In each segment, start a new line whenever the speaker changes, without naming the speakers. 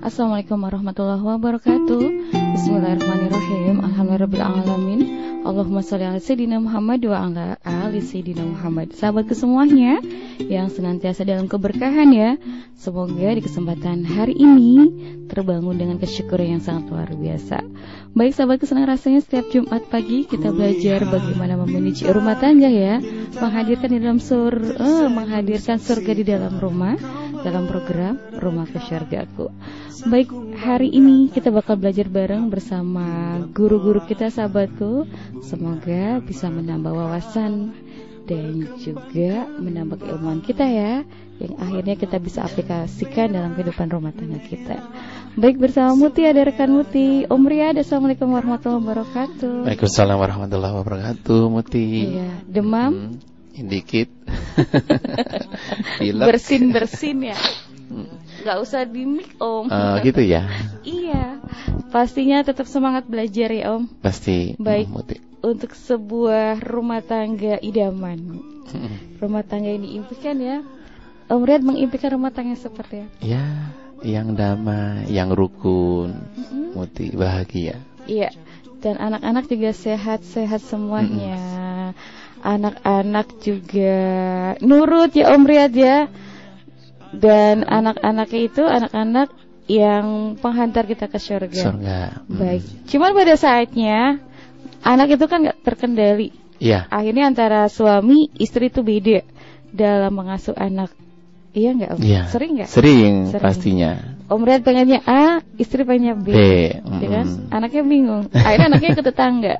Assalamualaikum warahmatullahi wabarakatuh. Bismillahirrahmanirrahim. Alhamdulillahirrahmanirrahim Allahumma sholli ala Sayyidina Muhammad wa ala ali Sayyidina Muhammad. Sahabatku semuanya yang senantiasa dalam keberkahan ya Semoga di kesempatan hari ini terbangun dengan kesyukuran yang sangat luar biasa. Baik sahabatku senang rasanya setiap Jumat pagi kita belajar bagaimana memanage rumah tangga ya. Menghadirkan di dalam sur, uh, menghadirkan surga di dalam rumah dalam program Rumah ke Syargaku. Baik, hari ini kita bakal belajar bareng bersama guru-guru kita sahabatku. Semoga bisa menambah wawasan dan juga menambah keilmuan kita ya yang akhirnya kita bisa aplikasikan dalam kehidupan rumah tangga kita. Baik bersama Muti ada rekan Muti Om Riyad Assalamualaikum warahmatullahi wabarakatuh
Waalaikumsalam warahmatullahi wabarakatuh Muti
Iya demam hmm
dikit.
Bersin bersin ya? Nggak usah di mic om.
Uh, gitu ya?
Iya. Pastinya tetap semangat belajar ya om.
Pasti
baik. Muti. untuk sebuah rumah tangga idaman. Rumah tangga ini impikan ya. Om Riyad mengimpikan rumah tangga seperti apa?
Ya yang damai yang rukun mm-hmm. Muti bahagia.
Iya. Dan anak-anak juga sehat-sehat semuanya. Mm-hmm anak-anak juga nurut ya Om Riyad ya. Dan anak-anaknya itu anak-anak yang penghantar kita ke surga.
Surga.
Hmm. Baik. Cuman pada saatnya anak itu kan nggak terkendali.
Iya.
Akhirnya antara suami istri itu beda dalam mengasuh anak. Iya nggak?
Iya.
Sering nggak?
Sering, Sering, pastinya.
Om Riyad pengennya A, istri pengennya B.
B.
Mm. Ya kan? Anaknya bingung. Akhirnya anaknya ke tetangga.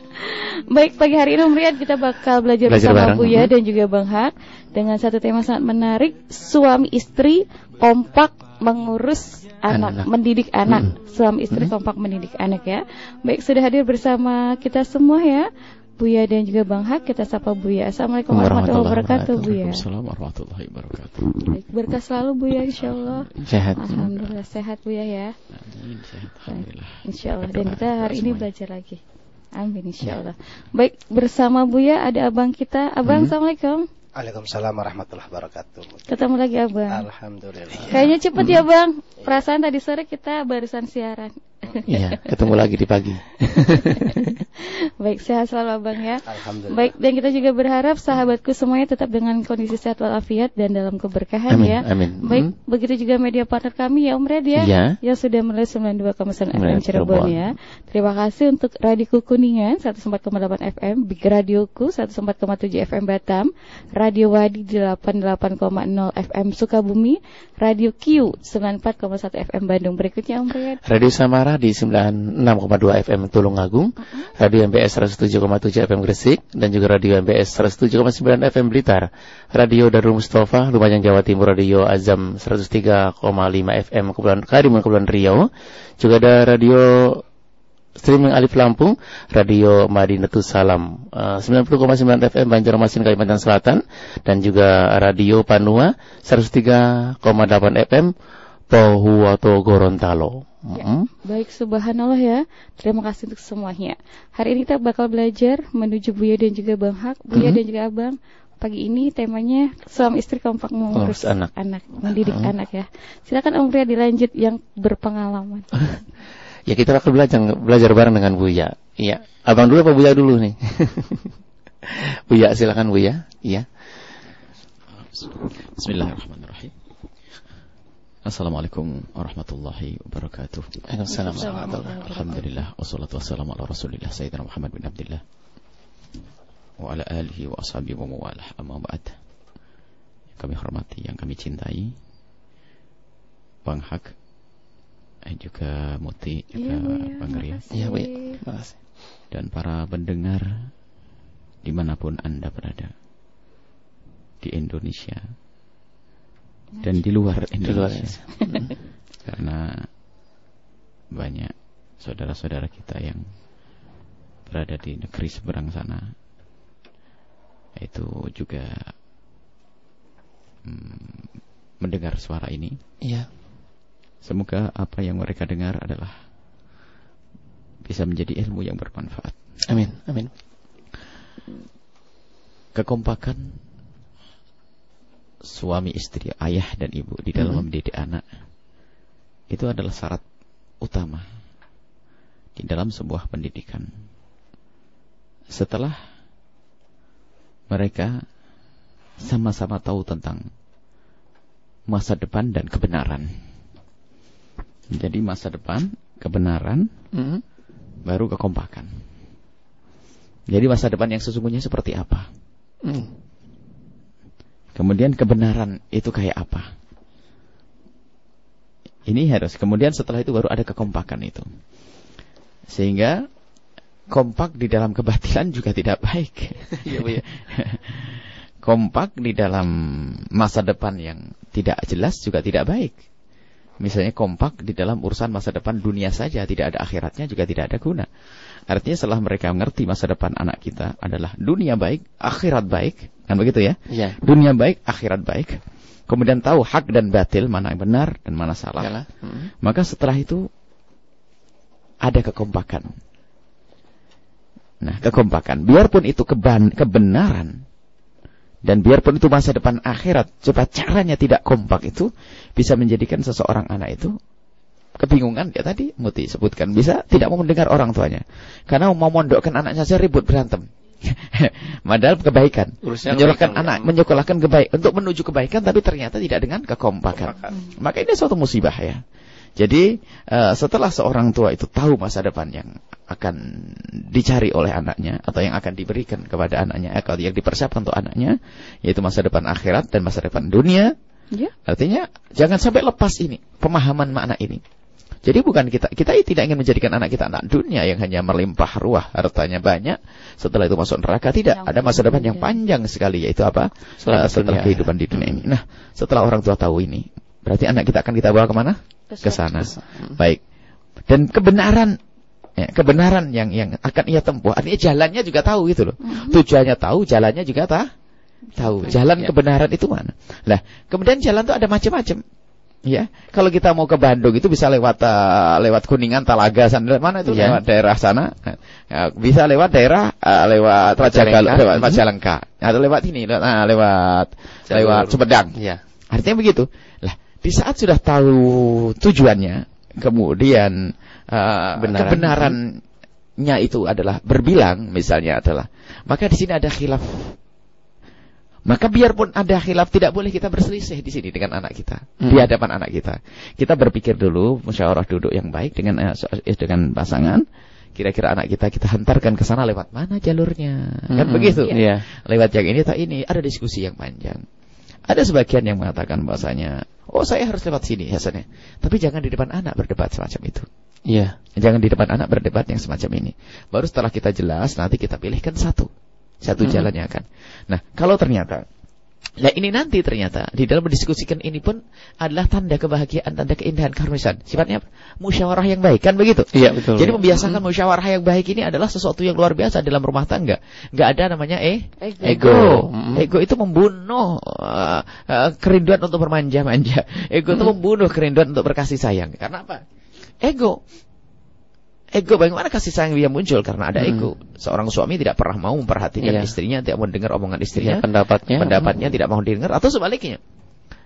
Baik, pagi hari ini Om Riyad kita bakal belajar, belajar bersama bareng. Buya dan juga Bang Hak dengan satu tema sangat menarik, suami istri kompak mengurus anak, anak. mendidik anak. Hmm. Suami istri hmm. kompak mendidik anak ya. Baik, sudah hadir bersama kita semua ya. Buya dan juga Bang Hak kita sapa Buya. Assalamualaikum warahmatullahi wabarakatuh Buya.
Assalamualaikum warahmatullahi wabarakatuh.
Baik, berkah selalu Buya insyaallah.
Sehat.
Alhamdulillah sehat Buya ya.
Amin, sehat. Alhamdulillah.
Insyaallah dan kita hari ini belajar lagi. Amin insyaallah. Baik, bersama Buya ada abang kita. Abang, hmm. Assalamualaikum.
Waalaikumsalam warahmatullahi wabarakatuh.
Ketemu lagi abang.
Alhamdulillah.
Kayaknya cepet ya bang. Perasaan tadi sore kita barusan siaran.
Iya, ketemu lagi di pagi.
Baik, sehat selalu Abang ya.
Alhamdulillah.
Baik, dan kita juga berharap sahabatku semuanya tetap dengan kondisi sehat walafiat dan dalam keberkahan
amin,
ya.
Amin.
Baik, hmm. begitu juga media partner kami ya Om Red ya.
Ya.
Yang sudah mulai 92,9 FM Cirebon ya. Terima kasih untuk Radio Kuningan 104,8 FM, Big Radioku 104,7 FM Batam, Radio Wadi 88,0 FM Sukabumi, Radio Q 94,1 FM Bandung. Berikutnya Om Red.
Radio Samara di 96,2 FM Tulungagung, uh-huh. Radio MBS 107,7 FM Gresik, dan juga Radio MBS 107,9 FM Blitar, Radio Darul Mustafa, Lumajang Jawa Timur, Radio Azam 103,5 FM Kepulauan Karimun Kepulauan Riau, juga ada Radio streaming Alif Lampung, Radio Madinatus Salam, uh, 90,9 FM Banjarmasin Kalimantan Selatan, dan juga Radio Panua 103,8 FM Pohuwato Gorontalo.
Ya, baik, subhanallah ya. Terima kasih untuk semuanya. Hari ini kita bakal belajar menuju Buya dan juga Bang Hak, Buya hmm. dan juga Abang. Pagi ini temanya suami istri kompak mengurus
oh, anak.
anak, mendidik hmm. anak ya. Silakan Om Ria dilanjut yang berpengalaman.
ya kita akan belajar belajar bareng dengan Buya. Iya. Abang dulu apa Buya dulu nih? Buya silakan Buya. Iya.
Bismillahirrahmanirrahim. Assalamualaikum warahmatullahi wabarakatuh.
Waalaikumsalam warahmatullahi
Alhamdulillah wassalatu wassalamu ala Rasulillah Sayyidina Muhammad bin Abdullah wa ala alihi wa ashabihi wa mawalah. Amma ba'd. Yang kami hormati, yang kami cintai Bang Hak dan juga Muti juga ya, Bang Ria.
Iya, Bu.
Dan para pendengar di mana pun Anda berada di Indonesia dan di luar Indonesia. Karena banyak saudara-saudara kita yang berada di negeri seberang sana itu juga hmm, mendengar suara ini.
Iya.
Semoga apa yang mereka dengar adalah bisa menjadi ilmu yang bermanfaat.
Amin. Amin.
Kekompakan suami istri, ayah dan ibu di dalam hmm. mendidik anak itu adalah syarat utama di dalam sebuah pendidikan. Setelah mereka sama-sama tahu tentang masa depan dan kebenaran. Jadi masa depan, kebenaran,
Mm.
baru kekompakan. Jadi masa depan yang sesungguhnya seperti apa?
Mm.
Kemudian kebenaran itu kayak apa? Ini harus. Kemudian setelah itu baru ada kekompakan itu. Sehingga kompak di dalam kebatilan juga tidak baik.
Iya, Bu, ya.
kompak di dalam masa depan yang tidak jelas juga tidak baik. Misalnya kompak di dalam urusan masa depan dunia saja, tidak ada akhiratnya juga tidak ada guna. Artinya setelah mereka mengerti masa depan anak kita adalah dunia baik, akhirat baik, kan begitu ya?
Iya.
Dunia baik, akhirat baik. Kemudian tahu hak dan batil, mana yang benar dan mana salah.
Iyalah. Mm.
Maka setelah itu ada kekompakan. Nah, kekompakan. Biarpun itu keban, kebenaran dan biarpun itu masa depan akhirat, coba caranya tidak kompak itu bisa menjadikan seseorang anak itu kebingungan ya tadi Muti sebutkan bisa tidak mau mendengar orang tuanya karena mau mondokkan anaknya saja ribut berantem padahal kebaikan.
Urusnya
menyekolahkan
kebaikan,
anak
ya.
menyekolahkan kebaik untuk menuju kebaikan tapi ternyata tidak dengan kekompakan. Maka ini suatu musibah ya. Jadi eh, setelah seorang tua itu tahu masa depan yang akan dicari oleh anaknya atau yang akan diberikan kepada anaknya atau yang dipersiapkan untuk anaknya yaitu masa depan akhirat dan masa depan dunia
Ya.
artinya jangan sampai lepas ini pemahaman makna ini jadi bukan kita kita tidak ingin menjadikan anak kita anak dunia yang hanya melimpah ruah hartanya banyak setelah itu masuk neraka tidak
Yang
ada masa depan yang
panjang.
sekali yaitu apa
Setelah
Eh, setelah kehidupan di dunia ini nah setelah orang tua tahu ini berarti anak kita akan kita bawa ke mana ke sana. Baik. Dan kebenaran ya, kebenaran yang yang akan ia tempuh. Artinya jalannya juga tahu gitu loh.
Mhm.
Tujuannya tahu, jalannya juga tah tahu. Jalan
Ya.
kebenaran itu mana? Lah, kemudian jalan tuh ada macam-macam. Ya, kalau kita mau ke Bandung itu bisa lewat eh, lewat Kuningan, Talaga sana mana itu
Ya.
lewat daerah sana. Ya, bisa lewat daerah eh, lewat
Majalengka.
lewat
Mhm.
Majalengka. Atau lewat ini, lewat ah, lewat lewat Sumedang.
Iya.
Artinya begitu. Lah, di saat sudah tahu tujuannya, kemudian uh,
Kebenaran.
kebenarannya itu adalah berbilang, misalnya adalah, maka di sini ada khilaf. Maka biarpun ada khilaf, tidak boleh kita berselisih di sini dengan anak kita,
Hmm.
di hadapan anak kita. Kita berpikir dulu, musyawarah duduk yang baik dengan eh, eh, dengan pasangan. Kira-kira anak kita kita hantarkan ke sana lewat mana jalurnya, kan
Mm-mm.
begitu?
Iya.
lewat yang ini atau ini ada diskusi yang panjang. Ada sebagian yang mengatakan bahasanya, oh saya harus lewat sini biasanya. Tapi jangan di depan anak berdebat semacam itu.
Iya.
Jangan di depan anak berdebat yang semacam ini. Baru setelah kita jelas, nanti kita pilihkan satu. Satu
Mhm.
jalan yang akan. Nah, kalau ternyata Nah ini nanti ternyata di dalam mendiskusikan ini pun adalah tanda kebahagiaan, tanda keindahan karmisan. Sifatnya musyawarah yang baik kan begitu?
Iya, betul.
Jadi membiasakan musyawarah yang baik ini adalah sesuatu yang luar biasa dalam rumah tangga. Gak ada namanya eh
Ego.
ego. Ego itu membunuh uh, uh, kerinduan untuk bermanja-manja. Ego itu membunuh kerinduan untuk berkasih sayang. Karena apa? Ego. Ego bagaimana kasih sayang dia muncul karena ada
Mm.
ego. Seorang suami tidak pernah mau memperhatikan
Iya.
istrinya, tidak mau dengar omongan istrinya,
pendapatnya.
pendapatnya tidak mau didengar atau sebaliknya.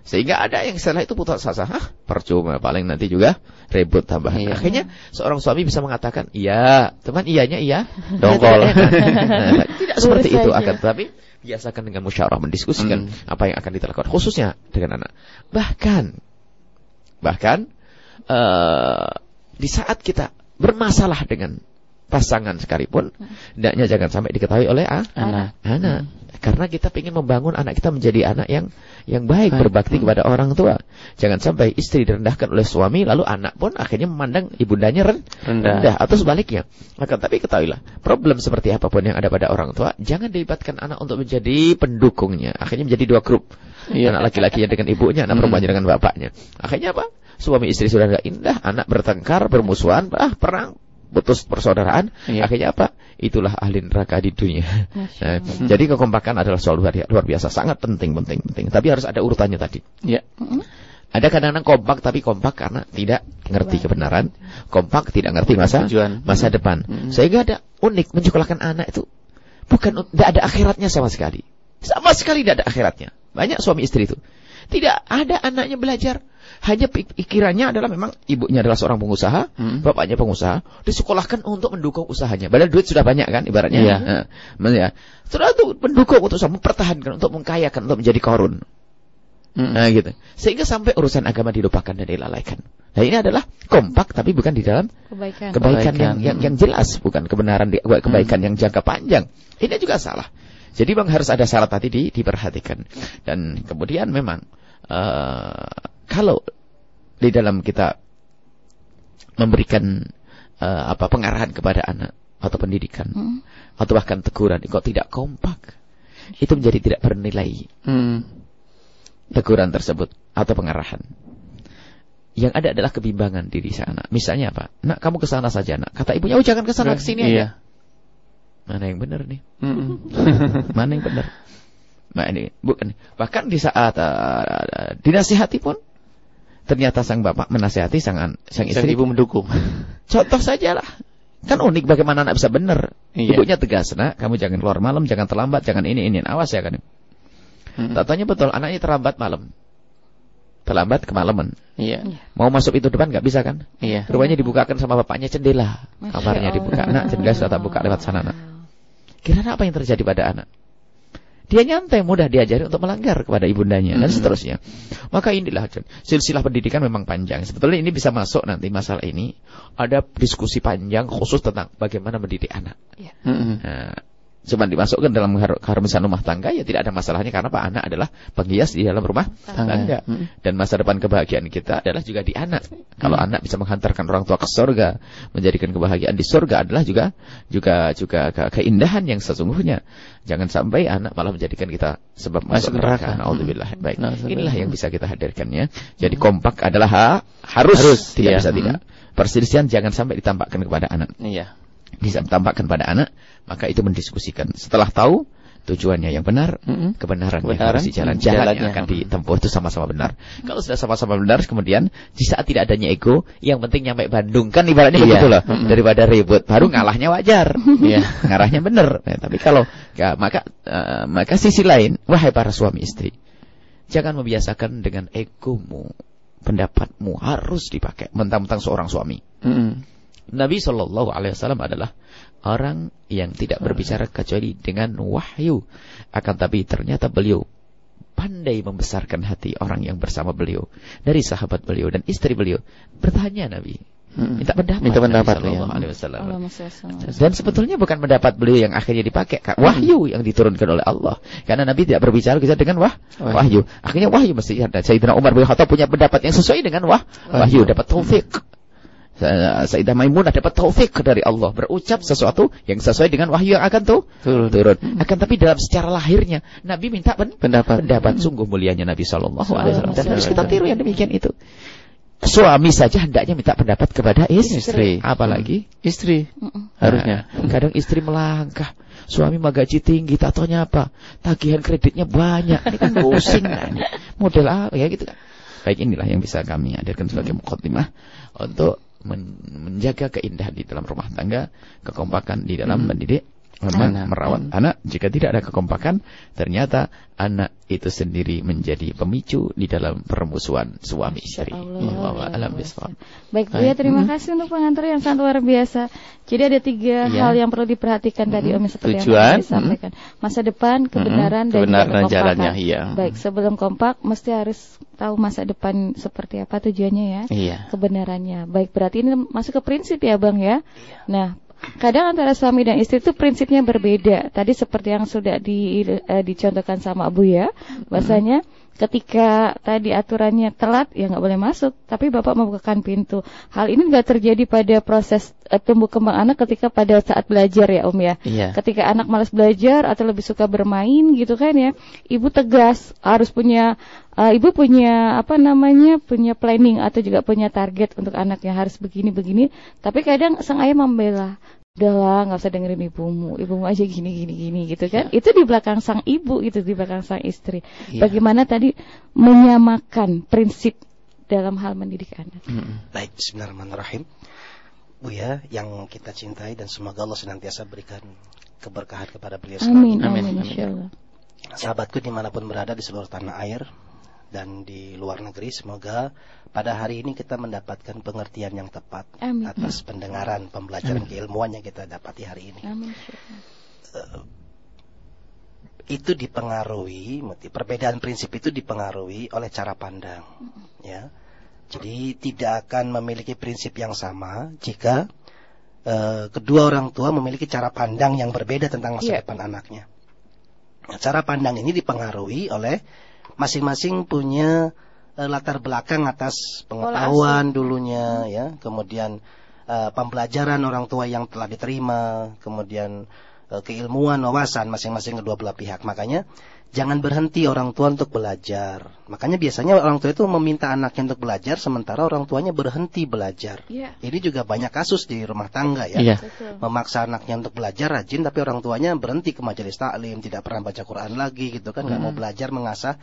Sehingga ada yang setelah itu putus asa, Hah, percuma paling nanti juga ribut tambahan.
Iya.
Akhirnya seorang suami bisa mengatakan, "Iya, teman iyanya iya."
Dongkol.
Nah, tidak seperti itu akan tetapi biasakan dengan musyawarah mendiskusikan
Hmm.
apa yang akan kita lakukan khususnya dengan anak. Bahkan bahkan eh di saat kita bermasalah dengan pasangan sekalipun, hendaknya jangan sampai diketahui oleh ah,
Anak.
anak. Karena kita ingin membangun anak kita menjadi anak yang yang baik,
Baik.
berbakti
Hmm.
kepada orang tua. Jangan sampai istri direndahkan oleh suami, lalu anak pun akhirnya memandang ibundanya ren-
Rendah.
rendah atau sebaliknya. Maka tapi ketahuilah, problem seperti apa pun yang ada pada orang tua, jangan dilibatkan anak untuk menjadi pendukungnya. Akhirnya menjadi dua grup.
Iya.
Anak laki-lakinya dengan ibunya, anak
Hmm.
perempuannya dengan bapaknya. Akhirnya apa? Suami istri sudah nggak indah, anak bertengkar, bermusuhan, ah perang, putus persaudaraan.
Iya.
Akhirnya apa? Itulah ahli neraka di dunia. Nah, jadi kekompakan adalah soal luar, luar biasa, sangat penting, penting, penting. Tapi harus ada urutannya tadi.
Iya.
Ada kadang-kadang kompak tapi kompak karena tidak ngerti kebenaran, kompak tidak ngerti masa
Tujuan.
masa depan.
Mm.
Sehingga ada unik menyekolahkan anak itu bukan tidak ada akhiratnya sama sekali. Sama sekali tidak ada akhiratnya. Banyak suami istri itu. Tidak ada anaknya belajar. Hanya pikirannya adalah memang ibunya adalah seorang pengusaha,
Hmm.
bapaknya pengusaha, disekolahkan untuk mendukung usahanya. Padahal duit sudah banyak kan ibaratnya.
Iya.
Nah, ya. Sudah itu mendukung untuk mempertahankan, untuk mengkayakan, untuk menjadi korun.
Mm.
Nah gitu. Sehingga sampai urusan agama dilupakan dan dilalaikan. Nah ini adalah kompak tapi bukan di dalam
Kebaikan.
kebaikan
Kebaikan.
yang, yang yang jelas, bukan kebenaran di, kebaikan yang jangka panjang. Ini juga salah. Jadi bang harus ada syarat tadi di, diperhatikan. Dan kemudian memang eh, kalau di dalam kita memberikan eh, apa pengarahan kepada anak atau pendidikan
Mm.
atau bahkan teguran kok tidak kompak itu menjadi tidak bernilai
Mm.
teguran tersebut atau pengarahan. Yang ada adalah kebimbangan diri si anak. Misalnya apa? Nak kamu ke sana saja nak. Kata ibunya, oh jangan ke sana ke sini aja.
Iya.
Mana yang benar nih? Mana yang benar? Nah ini bukan. Bahkan di saat uh, dinasihati pun ternyata sang bapak menasihati sang an- sang
Sang
istri.
ibu mendukung.
Contoh saja lah. Kan unik bagaimana anak bisa benar.
Iya.
Ibunya tegas, nak kamu jangan keluar malam, jangan terlambat, jangan ini ini. Awas ya kan.
Mm.
Tatanya betul, anaknya terlambat malam. Terlambat kemalaman.
Iya.
Mau masuk itu depan nggak bisa kan?
Iya.
Rupanya dibukakan sama bapaknya jendela.
Masya
Kamarnya dibuka. Nak, jendela sudah tak buka lewat sana, nak. Kira apa yang terjadi pada anak? Dia nyantai, mudah diajari untuk melanggar kepada ibundanya dan seterusnya. Maka inilah silsilah pendidikan memang panjang. Sebetulnya ini bisa masuk nanti masalah ini. Ada diskusi panjang khusus tentang bagaimana mendidik anak.
Mm.
Nah, cuman dimasukkan dalam har- keharmonisan rumah tangga ya tidak ada masalahnya karena Pak anak adalah penghias di dalam rumah tangga.
Mm.
Dan masa depan kebahagiaan kita adalah juga di anak. Kalau anak bisa menghantarkan orang tua ke surga, menjadikan kebahagiaan di surga adalah juga juga juga ke- keindahan yang sesungguhnya. Jangan sampai anak malah menjadikan kita sebab masuk neraka.
neraka.
Nauzubillah. Baik. Inilah yang bisa kita hadirkan ya. Jadi kompak adalah ha- harus,
Harus,
tidak
iya.
bisa tidak. Perselisihan jangan sampai ditampakkan kepada anak
Iya.
Bisa ditampakkan pada anak, maka itu mendiskusikan. Setelah tahu tujuannya yang benar,
Mm-mm.
kebenaran, yang
Kebenaran,
harus jalan
mm,
jalan
jalannya.
yang akan ditempuh itu sama-sama benar. Kalau sudah sama-sama benar, kemudian di saat tidak adanya ego, yang penting nyampe Bandung kan ibaratnya
Iya.
begitu loh.
Mm-mm.
Daripada ribut, baru ngalahnya wajar.
Iya.
Ngarahnya benar. Nah, tapi kalau ya, maka eh, maka sisi lain, wahai para suami istri, jangan membiasakan dengan egomu, pendapatmu harus dipakai mentang-mentang seorang suami.
Mm.
Nabi Shallallahu Alaihi Wasallam adalah orang yang tidak berbicara kecuali dengan wahyu. Akan tapi ternyata beliau pandai membesarkan hati orang yang bersama beliau dari sahabat beliau dan istri beliau. Bertanya Nabi,
Mm.
minta pendapat.
Minta pendapat,
Nabi Shallallahu
iya.
Alaihi Wasallam. Dan sebetulnya bukan pendapat beliau yang akhirnya dipakai, Kak. wahyu yang diturunkan oleh Allah. Karena Nabi tidak berbicara kita dengan wah,
Wahyu.
wahyu. Akhirnya wahyu mesti ada. Sayyidina Umar bin Khattab punya pendapat yang sesuai dengan wah, wahyu, dapat taufik. Sa- Sayyidah Maimunah dapat taufik dari Allah berucap sesuatu yang sesuai dengan wahyu yang akan tuh
Turun.
turun. Akan tapi dalam secara lahirnya Nabi minta pen-
Pendapat.
pendapat sungguh mulianya Nabi Shallallahu Alaihi Wasallam dan harus kita tiru yang demikian itu. Suami saja hendaknya minta pendapat kepada istri,
Istri.
apalagi
Istri
Mm-mm.
harusnya.
Nah, kadang istri melangkah. Suami mah gaji tinggi, tatonya apa? Tagihan kreditnya banyak. Ini kan pusing. Ini model apa ya gitu kan. Baik inilah yang bisa kami hadirkan sebagai mukaddimah untuk menjaga keindahan di dalam rumah tangga, kekompakan di dalam
Hmm.
mendidik,
Anak.
merawat anak. Jika tidak ada kekompakan, ternyata anak itu sendiri menjadi pemicu di dalam permusuhan suami istri.
Allah.
Wallahu a'lam.
Baik Bu ya, terima
Hmm.
kasih untuk pengantar yang sangat luar biasa. Jadi ada tiga
Iya.
hal yang perlu diperhatikan tadi Om seperti
Tujuan,
yang disampaikan. Masa depan, kebenaran, dan
kebenaran jalannya, iya.
Baik, sebelum kompak mesti harus tahu masa depan seperti apa tujuannya ya.
Iya.
Kebenarannya. Baik, berarti ini masuk ke prinsip ya Bang ya. Nah, kadang antara suami dan istri itu prinsipnya berbeda. Tadi seperti yang sudah di, eh, dicontohkan sama Abu ya, bahasanya ketika tadi aturannya telat ya nggak boleh masuk, tapi bapak membukakan pintu. Hal ini nggak terjadi pada proses eh, tumbuh kembang anak ketika pada saat belajar ya Om ya.
Iya.
Ketika anak malas belajar atau lebih suka bermain gitu kan ya, ibu tegas harus punya eh, ibu punya apa namanya punya planning atau juga punya target untuk anaknya harus begini begini. Tapi kadang sang ayah membela, udahlah nggak usah dengerin ibumu, ibumu aja gini gini gini gitu kan. Itu di belakang sang ibu gitu, di belakang sang istri.
Iya.
Bagaimana tadi menyamakan prinsip dalam hal mendidik anak.
Mm.
Baik, bismillahirrahmanirrahim. Bu ya, yang kita cintai dan semoga Allah senantiasa berikan keberkahan kepada beliau
Amin.
Amin,
amin,
amin.
insya Allah.
Sahabatku di mana pun berada di seluruh tanah air, dan di luar negeri semoga pada hari ini kita mendapatkan pengertian yang tepat
Amin.
atas pendengaran pembelajaran keilmuan yang kita dapati hari ini.
Amin.
Eh, itu dipengaruhi, perbedaan prinsip itu dipengaruhi oleh cara pandang, ya. Jadi tidak akan memiliki prinsip yang sama jika eh, kedua orang tua memiliki cara pandang yang berbeda tentang masa
Iya.
depan anaknya. Nah, cara pandang ini dipengaruhi oleh masing-masing punya eh, latar belakang atas pengetahuan dulunya, ya, kemudian eh, pembelajaran orang tua yang telah diterima, kemudian eh, keilmuan, wawasan masing-masing kedua belah pihak. Makanya jangan berhenti orang tua untuk belajar. Makanya biasanya orang tua itu meminta anaknya untuk belajar sementara orang tuanya berhenti belajar.
Iya.
Ini juga banyak kasus di rumah tangga ya.
Iya.
Betul.
Memaksa anaknya untuk belajar rajin tapi orang tuanya berhenti ke majelis taklim, tidak pernah baca Quran lagi gitu kan, nggak mau belajar mengasah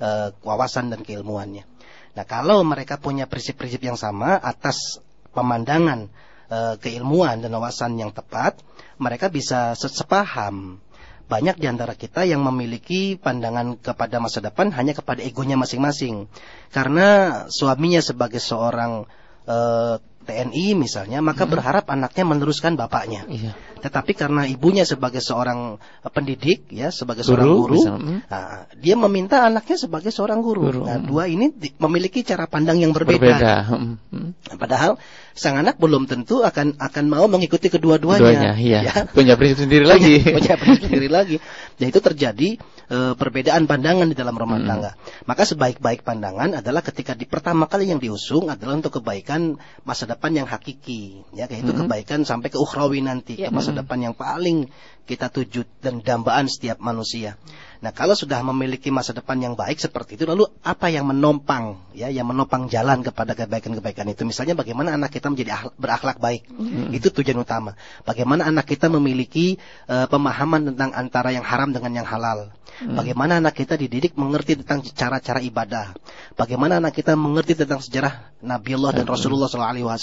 eh, wawasan dan keilmuannya. Nah, kalau mereka punya prinsip-prinsip yang sama atas pemandangan eh, keilmuan dan wawasan yang tepat, mereka bisa se- sepaham. Banyak di antara kita yang memiliki pandangan kepada masa depan hanya kepada egonya masing-masing. Karena suaminya sebagai seorang eh, TNI misalnya, maka berharap anaknya meneruskan bapaknya.
Iya.
Tetapi karena ibunya sebagai seorang eh, pendidik, ya, sebagai
Guru,
seorang guru,
hmm.
nah, dia meminta anaknya sebagai seorang guru.
Guru,
Nah,
hmm.
dua ini memiliki cara pandang yang berbeda.
Berbeda. Hmm, hmm.
Padahal sang anak belum tentu akan akan mau mengikuti kedua-duanya.
Iya.
Ya.
Punya prinsip sendiri lagi.
Punya prinsip sendiri lagi. Nah itu terjadi eh, perbedaan pandangan di dalam rumah
Hmm.
tangga. Maka sebaik-baik pandangan adalah ketika di pertama kali yang diusung adalah untuk kebaikan masa depan yang hakiki, ya yaitu
Hmm.
kebaikan sampai ke ukhrawi nanti,
Ya.
ke masa
Hmm.
depan yang paling kita tuju dan dambaan setiap manusia. Nah, kalau sudah memiliki masa depan yang baik seperti itu, lalu apa yang menompang, ya, yang menopang jalan kepada kebaikan-kebaikan itu? Misalnya bagaimana anak kita menjadi akhlak- berakhlak baik, itu tujuan utama. Bagaimana anak kita memiliki eh, pemahaman tentang antara yang haram dengan yang halal. Bagaimana anak kita dididik mengerti tentang cara-cara ibadah. Bagaimana anak kita mengerti tentang sejarah Nabiullah dan Rasulullah SAW.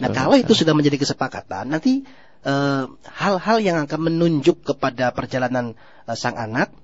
Nah, kalau itu sudah menjadi kesepakatan, nanti eh, hal-hal yang akan menunjuk kepada perjalanan eh, sang anak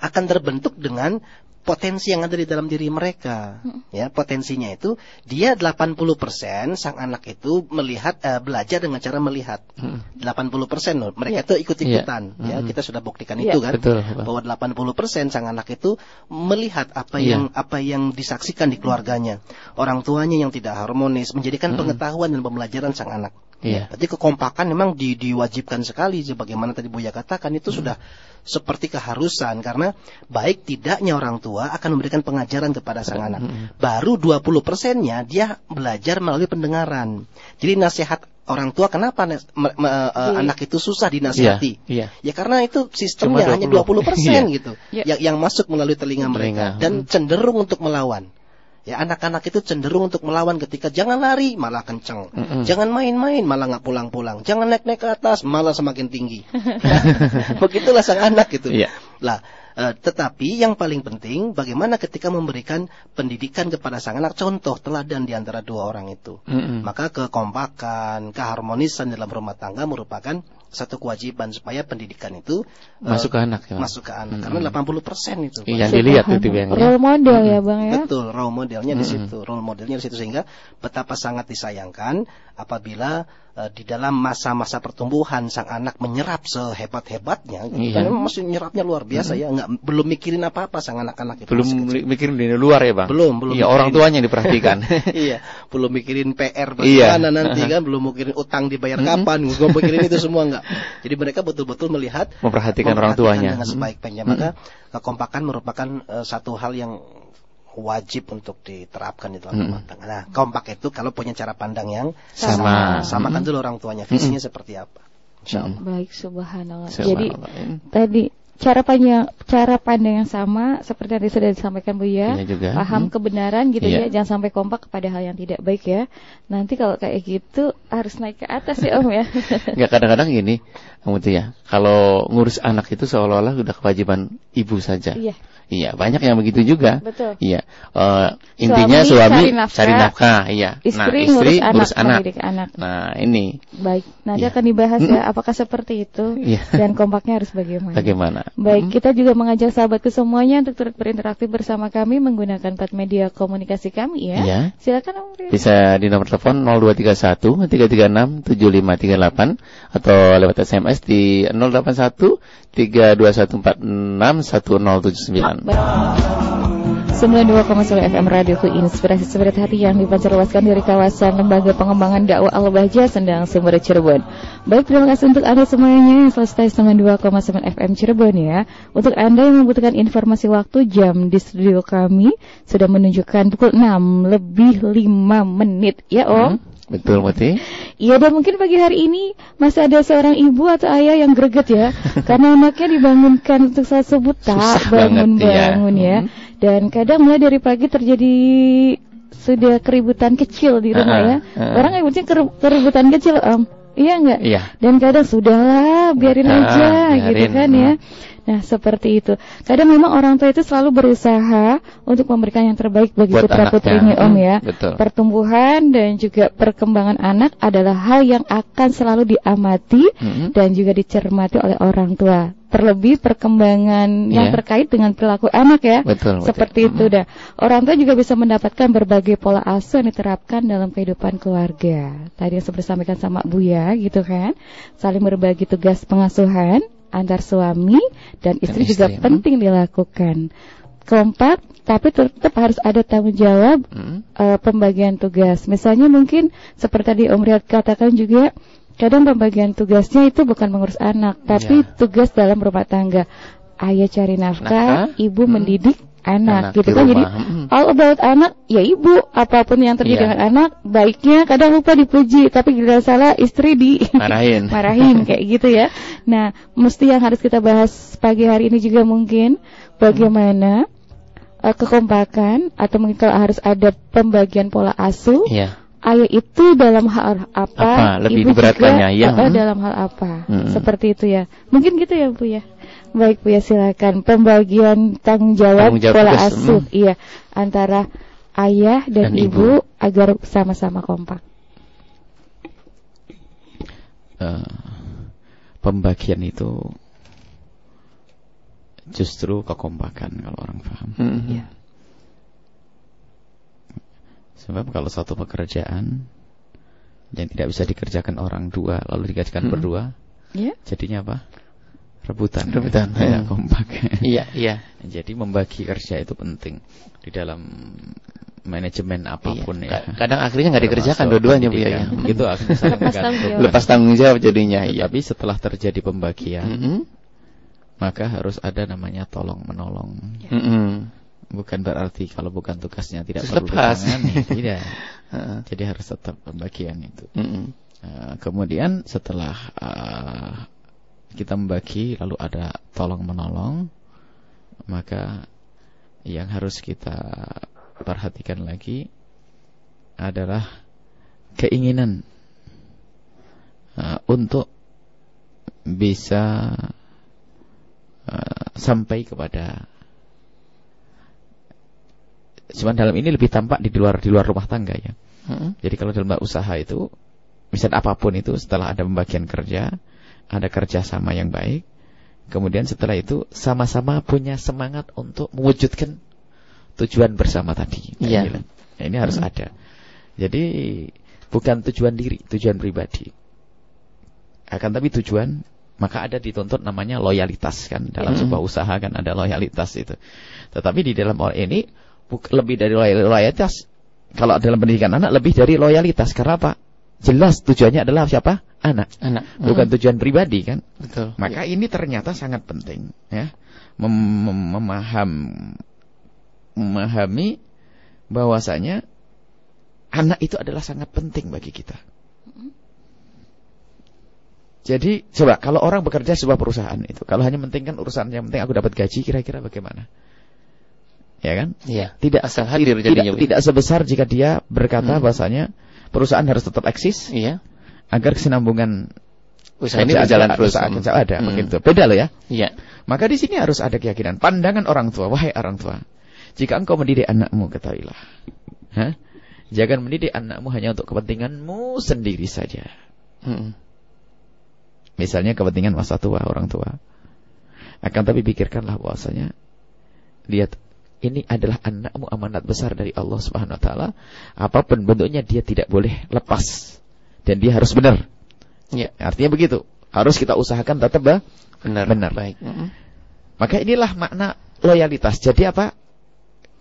akan terbentuk dengan potensi yang ada di dalam diri mereka. Ya, potensinya itu dia 80% sang anak itu melihat eh, belajar dengan cara melihat.
Hmm.
80% loh. Mereka
Iya.
itu ikut-ikutan.
Iya.
Ya,
Mhm.
kita sudah buktikan
Iya.
itu kan.
Betul.
Bahwa 80% sang anak itu melihat apa
Iya.
yang apa yang disaksikan di keluarganya. Orang tuanya yang tidak harmonis menjadikan
Mhm.
pengetahuan dan pembelajaran sang anak.
Iya.
Berarti kekompakan memang di, diwajibkan sekali sebagaimana tadi Buya katakan itu
Hmm.
sudah seperti keharusan karena baik tidaknya orang tua akan memberikan pengajaran kepada sang anak.
Hmm.
Baru 20 persennya dia belajar melalui pendengaran. Jadi nasihat orang tua kenapa nes- me- me-
Iya.
anak itu susah dinasihati?
Iya.
Ya karena itu sistemnya
Cuma
hanya
20.
20 persen
Iya.
gitu.
Iya.
Yang, yang masuk melalui telinga,
Telinga.
mereka dan cenderung untuk melawan. Ya anak-anak itu cenderung untuk melawan ketika jangan lari malah kenceng,
Mm-mm.
jangan main-main malah nggak pulang-pulang, jangan naik-naik ke atas malah semakin tinggi. Begitulah sang anak gitu.
Iya.
Lah, eh, tetapi yang paling penting bagaimana ketika memberikan pendidikan kepada sang anak contoh teladan di antara dua orang itu.
Mm-mm.
Maka kekompakan, keharmonisan dalam rumah tangga merupakan satu kewajiban supaya pendidikan itu eh,
Masuk ke anak ya.
masuk ke anak.
Mm-mm.
Karena 80% itu.
Iya, Yang dilihat itu Bang, ya.
Role model ya bang ya.
Betul, role modelnya di
Mm-mm.
situ, role modelnya di situ sehingga betapa sangat disayangkan apabila di dalam masa-masa pertumbuhan sang anak menyerap sehebat-hebatnya, gitu.
Iya.
Karena masih nyerapnya luar biasa ya, nggak belum mikirin apa-apa sang anak-anak itu.
Belum mikirin di luar ya bang.
Belum, belum
Iya orang
mikirin.
tuanya yang diperhatikan.
iya, belum mikirin PR
Iya.
bagaimana nanti kan, belum mikirin utang dibayar kapan, belum mikirin itu semua enggak. Jadi mereka betul-betul melihat
Memperhatikan orang
memperhatikan
tuanya.
dengan
Mm.
sebaik-baiknya. Maka kekompakan merupakan eh, satu hal yang wajib untuk diterapkan di dalam rumah tangga. Nah, kompak itu kalau punya cara pandang yang
Sama.
samakan dulu orang tuanya, visinya seperti apa. Insya Allah.
Baik subhanallah. Jadi tadi cara pandang cara pandang yang sama seperti yang tadi sudah disampaikan Bu ya.
Iya juga.
Paham
Hmm.
kebenaran gitu
Iya.
ya, jangan sampai kompak kepada hal yang tidak baik ya. Nanti kalau kayak gitu harus naik ke atas ya Om ya.
Enggak kadang-kadang gini, tuh ya, kalau ngurus anak itu seolah-olah udah kewajiban ibu saja.
iya,
Iya, banyak yang begitu juga.
betul.
Iya, Eh, intinya
Suami
suami,
cari nafkah,
cari nafkah, iya.
Istri,
nah, istri
ngurus,
ngurus
anak,
anak.
anak.
Nah, ini
Baik, nanti
Iya.
akan dibahas ya apakah seperti itu
Iya.
dan kompaknya harus bagaimana.
bagaimana?
Baik, kita juga mengajak sahabatku semuanya untuk turut berinteraksi bersama kami menggunakan empat media komunikasi kami ya.
Ya.
Silakan Om Rio.
Bisa di nomor telepon 0231 336 7538 atau lewat SMS di 081 32146 1079.
Baik. 92,9 FM Radio Ku Inspirasi Seberat Hati yang dipancarluaskan dari kawasan Lembaga Pengembangan Dakwah Al-Bahja Sendang Sumber Cirebon. Baik, terima kasih untuk Anda semuanya yang selesai 92,9 FM Cirebon ya. Untuk Anda yang membutuhkan informasi waktu jam di studio kami sudah menunjukkan pukul 6 lebih 5 menit ya Om.
Hmm, betul, Muti.
Iya dan mungkin pagi hari ini masih ada seorang ibu atau ayah yang greget ya karena anaknya dibangunkan untuk saat subuh tak
banget,
bangun-bangun
iya.
ya.
Hmm.
Dan kadang mulai dari pagi terjadi sudah keributan kecil di rumah
Uh-uh,
ya.
uh-uh.
Orang keributan kecil Om. Iya enggak?
Iya.
Dan kadang sudahlah biarin
Ah,
aja gitu
biarin,
kan
hmm.
ya. Nah, seperti itu. Kadang memang orang tua itu selalu berusaha untuk memberikan yang terbaik bagi
Buat
putra putrinya. Om
Hmm,
ya.
betul.
Pertumbuhan dan juga perkembangan anak adalah hal yang akan selalu diamati
Mhm.
dan juga dicermati oleh orang tua. Terlebih perkembangan yang
Iya.
terkait dengan perilaku anak ya.
Betul, betul.
Seperti itu
Mhm.
dah. Orang tua juga bisa mendapatkan berbagai pola asuh yang diterapkan dalam kehidupan keluarga. Tadi yang sudah disampaikan sama Buya gitu kan. Saling berbagi tugas pengasuhan antar suami dan istri,
istri,
juga
hmm.
penting dilakukan. Kompak tapi tetap harus ada tanggung jawab
Mhm.
eh, pembagian tugas. Misalnya mungkin seperti tadi Om Riyad katakan juga kadang pembagian tugasnya itu bukan mengurus anak, tapi
Ya.
tugas dalam rumah tangga. Ayah cari nafkah,
Nafkah,
ibu
hmm.
mendidik anak,
Anak
gitu kan. Jadi
rumah, hmm.
all about anak, ya ibu apa pun yang terjadi
Iya.
dengan anak, baiknya kadang lupa dipuji, tapi bila salah istri di
Marahin.
marahin kayak gitu ya. Nah, mesti yang harus kita bahas pagi hari ini juga mungkin bagaimana eh, kekompakan atau mungkin kalau harus ada pembagian pola asuh
Iya.
Ayah itu dalam hal apa,
Apa? Lebih
ibu
diberatkannya,
juga
ya. Hmm.
dalam hal apa,
Hmm.
seperti itu ya. Mungkin gitu ya Bu ya. Baik Bu ya silakan pembagian tanggung jawab,
Tanggung jawab
pola
tugas,
asuh,
hmm.
iya antara ayah dan,
Dan
ibu,
ibu.
agar sama-sama kompak.
Eh, pembagian itu justru kekompakan kalau orang paham.
Mhm.
Iya.
Sebab kalau satu pekerjaan yang tidak bisa dikerjakan orang dua lalu dikerjakan
Hmm.
berdua,
Ya.
jadinya apa? Rebutan.
Rebutan,
Tidak
ya.
kompak.
Iya, iya.
Jadi membagi kerja itu penting di dalam manajemen apa pun
Iya.
ya.
Ka- Kadang akhirnya nggak dikerjakan dua-duanya Bu ya. ya.
Itu akhirnya saling
Lepas tanggung jawab.
Lepas tanggung jawab jadinya. Iya.
Tapi setelah terjadi pembagian,
Mhm.
maka harus ada namanya tolong menolong.
Mhm.
Bukan berarti kalau bukan tugasnya tidak
Terus
perlu
lepas.
ditangani, tidak. Jadi harus tetap pembagian itu.
Mhm.
Uh, kemudian setelah uh, kita membagi lalu ada tolong menolong, maka yang harus kita perhatikan lagi adalah keinginan uh, untuk bisa uh, sampai kepada cuman dalam ini lebih tampak di luar di luar rumah tangga ya.
Mhm.
Jadi kalau dalam usaha itu, misal apa pun itu setelah ada pembagian kerja, ada kerjasama yang baik, kemudian setelah itu sama-sama punya semangat untuk mewujudkan tujuan bersama tadi.
Iya.
inilah. Nah, ini harus
Hmm.
ada. Jadi bukan tujuan diri, tujuan pribadi. Akan tapi tujuan maka ada dituntut namanya loyalitas kan dalam
Hmm.
sebuah usaha kan ada loyalitas itu. Tetapi di dalam orang ini lebih dari loyal- loyalitas kalau dalam pendidikan anak lebih dari loyalitas karena apa? Jelas tujuannya adalah siapa? Anak,
Anak.
bukan
Mhm.
tujuan pribadi kan.
Betul.
Maka ini ternyata sangat penting ya. Mem- mem- memaham memahami bahwasanya anak itu adalah sangat penting bagi kita. Jadi coba kalau orang bekerja sebuah perusahaan itu, kalau hanya mentingkan urusan yang penting aku dapat gaji, kira-kira bagaimana? Ya kan?
Iya.
Tidak
Asal hadir
tidak,
jadinya.
Tidak sebesar jika dia berkata
Hmm.
bahwasanya perusahaan harus tetap eksis
Iya.
agar kesinambungan
Usaha ini berjalan terus.
usaha kerja ada
Hmm.
begitu. Beda loh ya.
Iya.
Maka di sini harus ada keyakinan pandangan orang tua, wahai orang tua. Jika engkau mendidik anakmu, ketahuilah. Hah? Jangan mendidik anakmu hanya untuk kepentinganmu sendiri saja.
Mhm.
Misalnya kepentingan masa tua orang tua. Akan tapi pikirkanlah bahwasanya lihat ini adalah anakmu amanat besar dari Allah Subhanahu wa taala. Apa pun bentuknya dia tidak boleh lepas dan dia harus benar.
Ya.
Artinya begitu. Harus kita usahakan tetap bah,
Benar.
Benar.
Baik.
Maka inilah makna loyalitas. Jadi apa?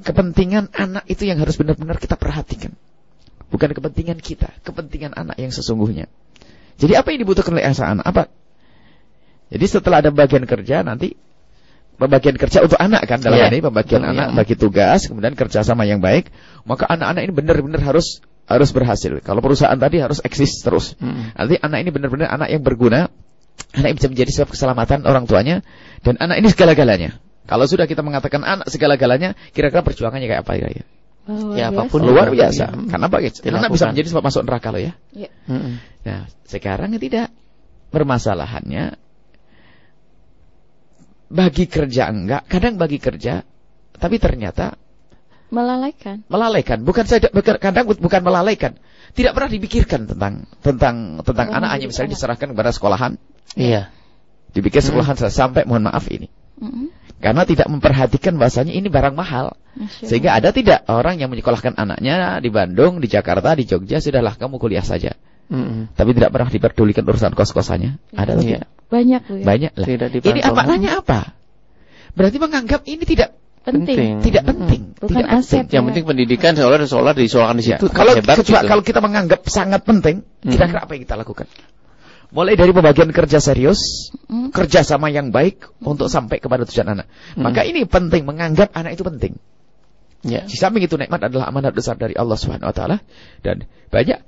Kepentingan anak itu yang harus benar-benar kita perhatikan. Bukan kepentingan kita, kepentingan anak yang sesungguhnya. Jadi apa yang dibutuhkan oleh anak? Apa? Jadi setelah ada bagian kerja nanti pembagian kerja untuk anak kan dalam
Iya.
ini pembagian
Betul,
anak bagi tugas kemudian kerjasama yang baik maka anak-anak ini benar-benar harus harus berhasil kalau perusahaan tadi harus eksis terus
Mm-mm.
Nanti anak ini benar-benar anak yang berguna, anak yang bisa menjadi sebab keselamatan orang tuanya, dan anak ini segala-galanya. Kalau sudah kita mengatakan anak segala-galanya, kira-kira perjuangannya kayak apa ya?
Luar
Ya,
biasa.
apa pun.
Luar
Benar,
biasa.
iya.
Karena apa?
Dilakukan.
bisa menjadi sebab masuk neraka loh ya.
Ya.
Mm-mm.
Nah, sekarang tidak. Permasalahannya bagi kerja enggak, kadang bagi kerja, tapi ternyata
Melalaikan.
melalaikan. Bukan saja bukan- kadang bukan melalaikan. Tidak pernah dipikirkan tentang tentang tentang
Oh,
anak hanya misalnya
anak.
diserahkan kepada sekolahan,
Iya.
dipikir
Hmm.
sekolahan sampai mohon maaf ini.
Mm-mm.
Karena tidak memperhatikan bahasanya ini barang mahal.
Masya
Sehingga ada tidak orang yang menyekolahkan anaknya di Bandung, di Jakarta, di Jogja, sudahlah kamu kuliah saja. Tapi tidak pernah diperdulikan urusan kos-kosannya. Ada atau tidak?
Allah. Banyak loh ya.
Banyak lah.
Tidak
Ini apa? Berarti menganggap ini tidak
Penting.
tidak penting.
Bukan
tidak
aset.
Yang penting pendidikan seolah seolah disekolahkan di
Ya,
situ.
kalau
hebat
kecuali
gitu.
kalau kita menganggap sangat penting,
Hmm.
kira-kira apa yang kita lakukan? Mulai dari pembagian kerja serius,
Mm.
kerjasama yang baik untuk sampai kepada tujuan anak.
Hmm.
Maka ini penting menganggap anak itu penting.
Ya.
Di samping itu nikmat adalah amanat besar dari Allah Subhanahu wa taala dan banyak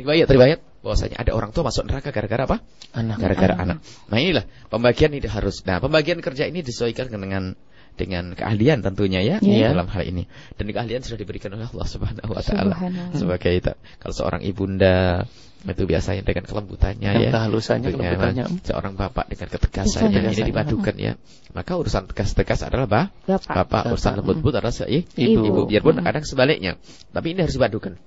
riwayat-riwayat bahwasanya ada orang tua masuk neraka gara-gara apa?
Anak.
Gara-gara
Anak.
anak. Nah, inilah pembagian ini harus. Nah, pembagian kerja ini disesuaikan dengan dengan keahlian tentunya ya
Iya.
dalam hal ini. Dan keahlian sudah diberikan oleh Allah Subhanahu wa taala. Sebagai itu. Kalau seorang ibunda itu biasanya dengan kelembutannya
Dan
ya.
kehalusannya,
Tentunya,
kelembutannya.
Seorang bapak dengan ketegasannya
Ketegasannya.
ini dipadukan ya. Maka urusan tegas-tegas adalah bah,
Bapak.
bapak, urusan
Bapak.
lembut-lembut adalah se
Ibu.
ibu. Biarpun
Hmm.
kadang sebaliknya. Tapi ini harus dipadukan.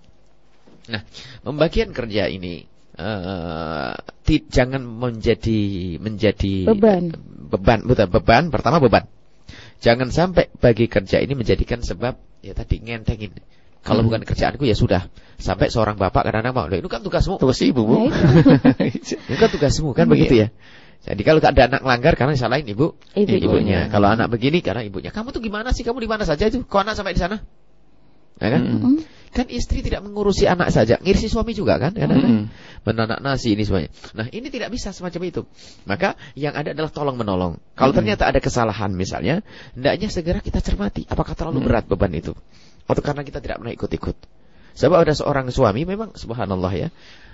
Nah, pembagian kerja ini eh ti- jangan menjadi menjadi
Beban.
beban betul beban. Pertama beban. Jangan sampai bagi kerja ini menjadikan sebab ya tadi ngentengin. Kalau
Hmm.
bukan kerjaanku ya sudah. Sampai seorang bapak kadang-kadang mau "Loh, itu kan tugasmu.
Tugas ibu, Bu.
Nah,
itu. Kan tugasmu kan
Iya.
begitu ya? Jadi kalau ada anak langgar karena disalahin ibu.
Ibunya.
ibunya kalau anak begini karena ibunya. Kamu tuh gimana sih? Kamu di mana saja itu? Kok anak sampai di sana? Ya kan?
Mm-mm.
Kan istri tidak mengurusi anak saja ngirisi suami juga kan kadang-kadang
Mm-mm.
menanak nasi ini semuanya. Nah ini tidak bisa semacam itu. Maka yang ada adalah tolong menolong. Kalau
Mm-mm.
ternyata ada kesalahan misalnya, hendaknya segera kita cermati apakah terlalu
Mm.
berat beban itu, atau karena kita tidak pernah ikut-ikut. Sebab ada seorang suami memang subhanallah ya.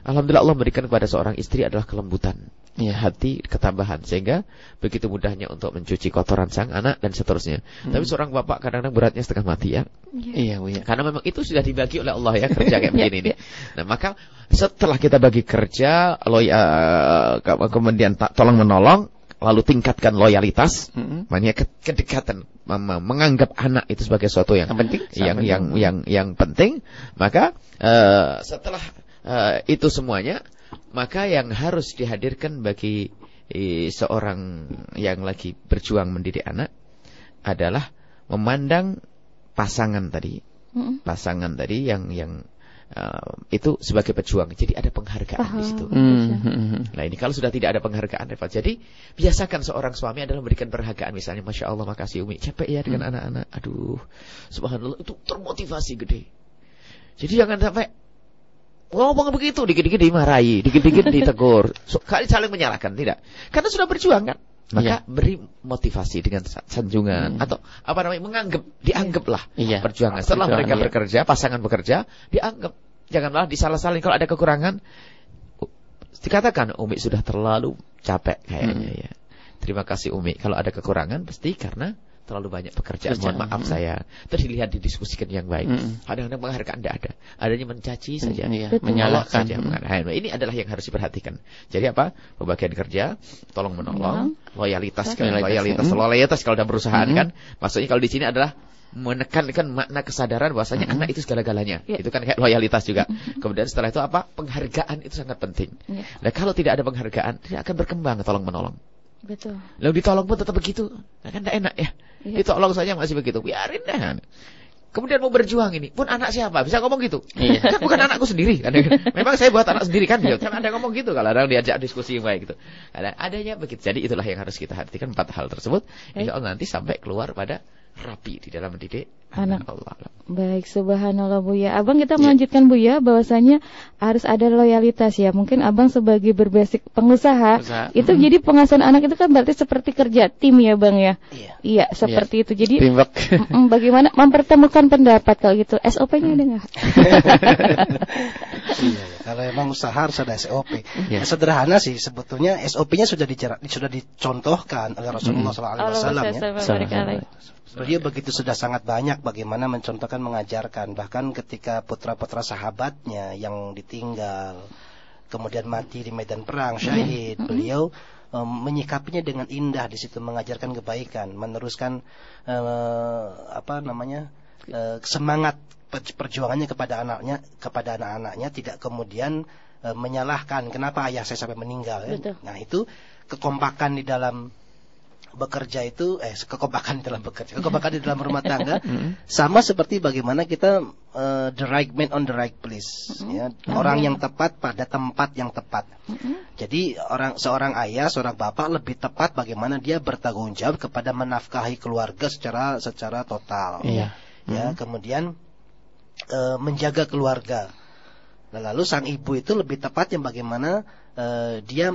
Alhamdulillah Allah memberikan kepada seorang istri adalah kelembutan, ya hati, ketambahan sehingga begitu mudahnya untuk mencuci kotoran sang anak dan seterusnya.
Mm.
Tapi seorang bapak kadang-kadang beratnya setengah mati ya.
Iya, Bu ya.
Karena memang itu sudah dibagi oleh Allah ya kerja kayak
Ya,
begini nih.
ya.
Nah maka setelah kita bagi kerja, loy, eh, ke- kemudian tak tolong menolong, lalu tingkatkan loyalitas, ke- kedekatan, menganggap anak itu sebagai sesuatu yang
Yang penting.
yang yang
penting.
yang yang penting, maka eh, setelah eh, itu semuanya, maka yang harus dihadirkan bagi eh, seorang yang lagi berjuang mendidik anak adalah memandang pasangan tadi, pasangan tadi yang yang eh, itu sebagai pejuang. Jadi ada penghargaan di
Paham.
situ.
Mm, mm,
Nah ini kalau sudah tidak ada penghargaan Reva. Jadi biasakan seorang suami adalah memberikan penghargaan Misalnya Masya Allah makasih Umi Capek ya dengan
Hmm.
anak-anak Aduh Subhanallah itu termotivasi gede Jadi jangan sampai Ngomong begitu Dikit-dikit dimarahi Dikit-dikit ditegur so, Kali saling menyalahkan Tidak Karena sudah berjuang kan Maka beri motivasi dengan sa- sanjungan
Hmm.
Atau apa namanya Menganggap Dianggaplah
Iya.
perjuangan Setelah
Perjuangan,
mereka
iya.
bekerja Pasangan bekerja Dianggap Janganlah disalah-salahin Kalau ada kekurangan dikatakan Umi sudah terlalu capek kayaknya
Hmm.
ya. Terima kasih Umi. Kalau ada kekurangan pasti karena terlalu banyak pekerjaan. Mohon maaf
hmm.
saya. Terus dilihat didiskusikan yang baik.
Hmm.
Kadang-kadang penghargaan tidak ada. Adanya mencaci saja.
Iya,
Betul.
menyalahkan.
saja. Nah, ini adalah yang harus diperhatikan. Jadi apa? Pembagian kerja, tolong menolong, loyalitas, kan?
Loyalitas,
loyalitas,
hmm.
loyalitas kalau dalam perusahaan
Hmm.
kan. Maksudnya kalau di sini adalah menekankan makna kesadaran bahwasanya
Mm-hmm.
anak itu segala-galanya.
Ya.
Itu kan kayak loyalitas juga. Kemudian setelah itu apa? Penghargaan itu sangat penting.
Ya,
Nah, kalau tidak ada penghargaan, tidak akan berkembang tolong menolong.
Betul.
Lalu ditolong pun tetap begitu. Nah, kan tidak enak ya.
Iya.
Ditolong saja masih begitu. Biarin dah. Kemudian mau berjuang ini, pun anak siapa? Bisa ngomong gitu.
Iya.
Kan bukan anakku sendiri. Kan? Memang saya buat anak sendiri kan. Kan ada ngomong gitu kalau ada diajak diskusi yang baik gitu. Ada adanya begitu. Jadi itulah yang harus kita perhatikan empat hal tersebut. Insya Allah nanti sampai keluar pada rapi di dalam mendidik
Anak.
Allah.
Baik, subhanallah Bu ya. Abang kita melanjutkan Bu ya bahwasanya harus ada loyalitas ya. Mungkin Abang sebagai berbasic pengusaha,
Pengusaha.
itu jadi pengasuhan anak itu kan berarti seperti kerja tim ya Bang ya.
Iya.
Iya, seperti itu. Jadi bagaimana mempertemukan pendapat kalau gitu? SOP-nya ada nggak?
Iya, ya. kalau emang usaha harus ada SOP.
Iya.
Ya, sederhana sih sebetulnya SOP-nya sudah dicara- sudah dicontohkan oleh Rasulullah SAW ya. Beliau begitu sudah sangat banyak bagaimana mencontohkan mengajarkan bahkan ketika putra-putra sahabatnya yang ditinggal kemudian mati di medan perang syahid beliau em, menyikapinya dengan indah di situ mengajarkan kebaikan meneruskan eh, apa namanya eh, semangat per- perjuangannya kepada anaknya kepada anak-anaknya tidak kemudian eh, menyalahkan kenapa ayah saya sampai meninggal ya.
Betul.
nah itu kekompakan di dalam bekerja itu eh kekompakan dalam bekerja kekompakan di dalam rumah tangga sama seperti bagaimana kita eh, the right man on the right place ya. Orang yang tepat pada tempat yang tepat. Jadi orang seorang ayah seorang bapak lebih tepat bagaimana dia bertanggung jawab kepada menafkahi keluarga secara secara total
Iya.
ya. Kemudian eh, menjaga keluarga. Nah, lalu sang ibu itu lebih tepatnya bagaimana eh, dia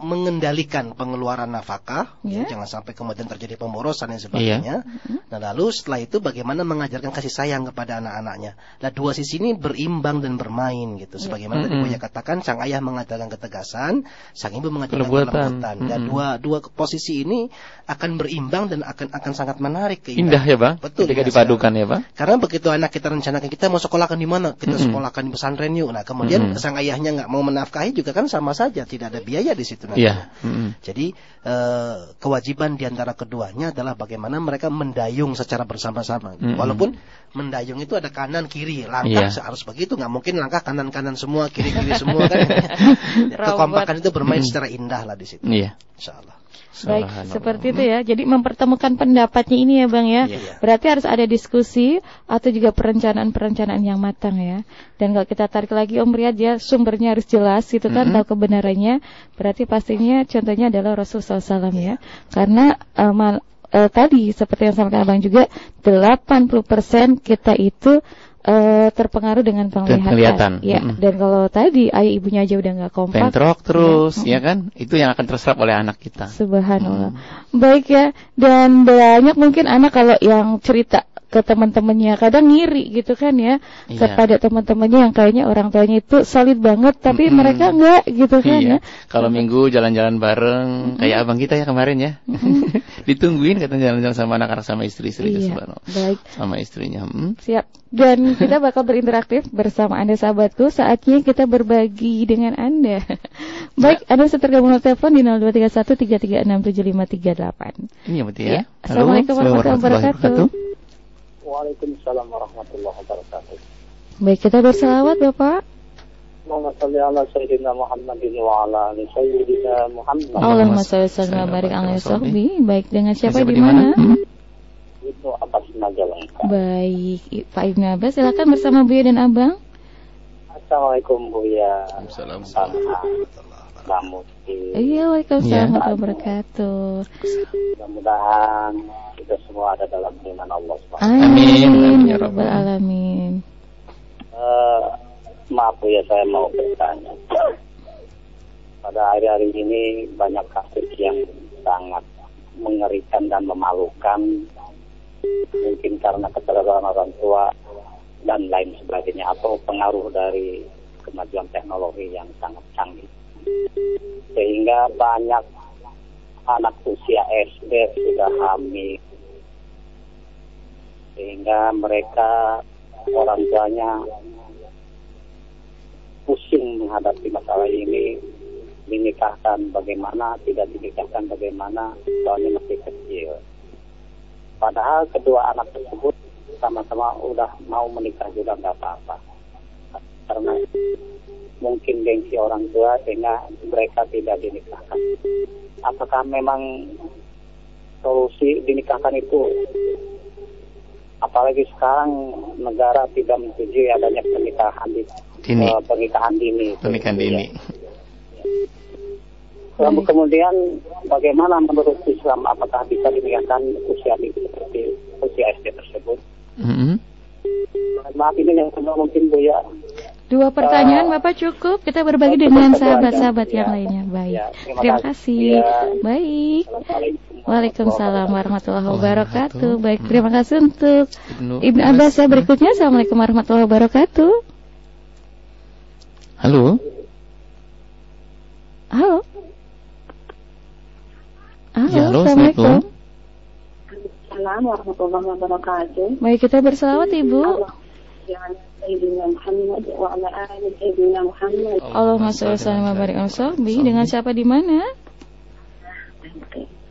mengendalikan pengeluaran nafkah,
Ya.
ya, jangan sampai kemudian terjadi pemborosan dan sebagainya. Nah, lalu setelah itu bagaimana mengajarkan kasih sayang kepada anak-anaknya. Nah, dua sisi ini berimbang dan bermain gitu. Sebagaimana tadi
Mm-mm.
Buya katakan, sang ayah mengajarkan ketegasan, sang ibu mengajarkan
Kelembutan.
kelembutan. Dan
Mm-mm.
dua dua posisi ini akan berimbang dan akan akan sangat menarik
Indah ya bang.
Betul,
Ketika
indah
dipadukan ya bang.
karena begitu anak kita rencanakan kita mau sekolahkan di mana, kita
Mm-mm.
sekolahkan di pesantren yuk. Nah, kemudian
Mm-mm.
sang ayahnya nggak mau menafkahi juga kan sama saja, tidak ada biaya di situ. Nanti.
Iya. Mm-mm.
Jadi eh, kewajiban di antara keduanya adalah bagaimana mereka mendayung secara bersama-sama.
Mm-mm.
Walaupun mendayung itu ada kanan kiri,
Iya.
langkah harus begitu, nggak mungkin langkah kanan kanan semua, kiri kiri semua kan. Kekompakan itu bermain
Mm-mm.
secara indah lah di situ.
Iya.
Allah.
Baik, seperti itu ya. Jadi mempertemukan pendapatnya ini ya, Bang ya.
Iya.
Berarti harus ada diskusi atau juga perencanaan-perencanaan yang matang ya. Dan kalau kita tarik lagi Om Riyad ya, sumbernya harus jelas gitu kan,
Mm-mm.
tahu kebenarannya. Berarti pastinya contohnya adalah Rasulullah SAW ya. Karena eh, mal- eh, tadi seperti yang sampaikan Abang juga 80% kita itu eh, terpengaruh dengan penglihatan.
penglihatan.
Ya,
Mm-mm.
dan kalau tadi ayah ibunya aja udah nggak kompak.
Bentrok terus,
Iya.
ya kan? Itu yang akan terserap oleh anak kita.
Subhanallah. Baik ya. Dan banyak mungkin anak kalau yang cerita ke teman-temannya kadang ngiri gitu kan ya
Iya.
kepada teman-temannya yang kayaknya orang tuanya itu solid banget tapi
Mm-mm.
mereka enggak gitu kan
Iya.
ya.
Kalau minggu jalan-jalan bareng, kayak abang kita ya kemarin ya. Ditungguin katanya jalan-jalan sama anak-anak sama istri-istri
Iya. Baik.
sama istrinya. Hmm.
Siap. Dan kita bakal berinteraktif bersama Anda sahabatku. Saatnya kita berbagi dengan Anda. Baik, Anda bisa tergabung lewat telepon di 023133675338.
Ini ya berarti
Iya.
ya.
Assalamualaikum warahmatullahi wabarakatuh.
Waalaikumsalam warahmatullahi wabarakatuh.
Baik, kita berselawat Bapak.
Allahumma salli ala Sayyidina Muhammadin wa ala ali Sayyidina Muhammad.
Allahumma sholli wa sallim wa barik
salli sallim.
sahbi. Baik, dengan siapa,
Siapa
di
mana?
Itu atas Majalengka.
Baik, Pak Ibnu Abbas silakan bersama Buya dan Abang.
Assalamualaikum Buya. Mbak Muti.
Iya, Waalaikumsalam
Iya.
warahmatullahi wabarakatuh.
Mudah-mudahan kita semua ada dalam lindungan Allah SWT.
Amin.
Amin,
Amin,
ya
ya
rabbal alamin.
Eh, maaf Buya saya mau bertanya. Pada hari-hari ini banyak kasus yang sangat mengerikan dan memalukan. Mungkin karena keterlibatan orang tua dan lain sebagainya atau pengaruh dari kemajuan teknologi yang sangat canggih. Sehingga banyak anak usia SD sudah hamil. Sehingga mereka orang tuanya pusing menghadapi masalah ini. Dinikahkan bagaimana tidak dinikahkan bagaimana soalnya masih kecil. Padahal kedua anak tersebut sama-sama udah mau menikah juga nggak apa-apa. Karena mungkin gengsi orang tua sehingga mereka tidak dinikahkan apakah memang solusi dinikahkan itu apalagi sekarang negara tidak menyetujui adanya pernikahan di
Dini.
eh, pernikahan dini
Pernikahan dini.
Lalu kemudian bagaimana menurut Islam apakah bisa dinikahkan usia di- seperti usia SD tersebut?
Mm-mm.
Maaf ini yang kedua mungkin Bu ya.
Dua pertanyaan
Eh,
Bapak cukup. Kita berbagi dengan sahabat-sahabat yang
Ya.
lainnya. Baik.
Ya,
terima,
terima
kasih.
Ya.
Baik. Waalaikumsalam warahmatullahi wabarakatuh. Baik, terima kasih untuk
Ibnu
Ibnu Abbas ya berikutnya. Assalamualaikum warahmatullahi wabarakatuh.
Halo.
Halo. Halo,
Ya, halo,
Assalamualaikum.
Assalamualaikum.
Warahmatullahi wabarakatuh.
Baik, kita berselawat Ibu.
Muhammad wa ala ali Sayyidina Muhammad.
Allahumma sholli wa sallim wa barik. Dengan siapa di mana?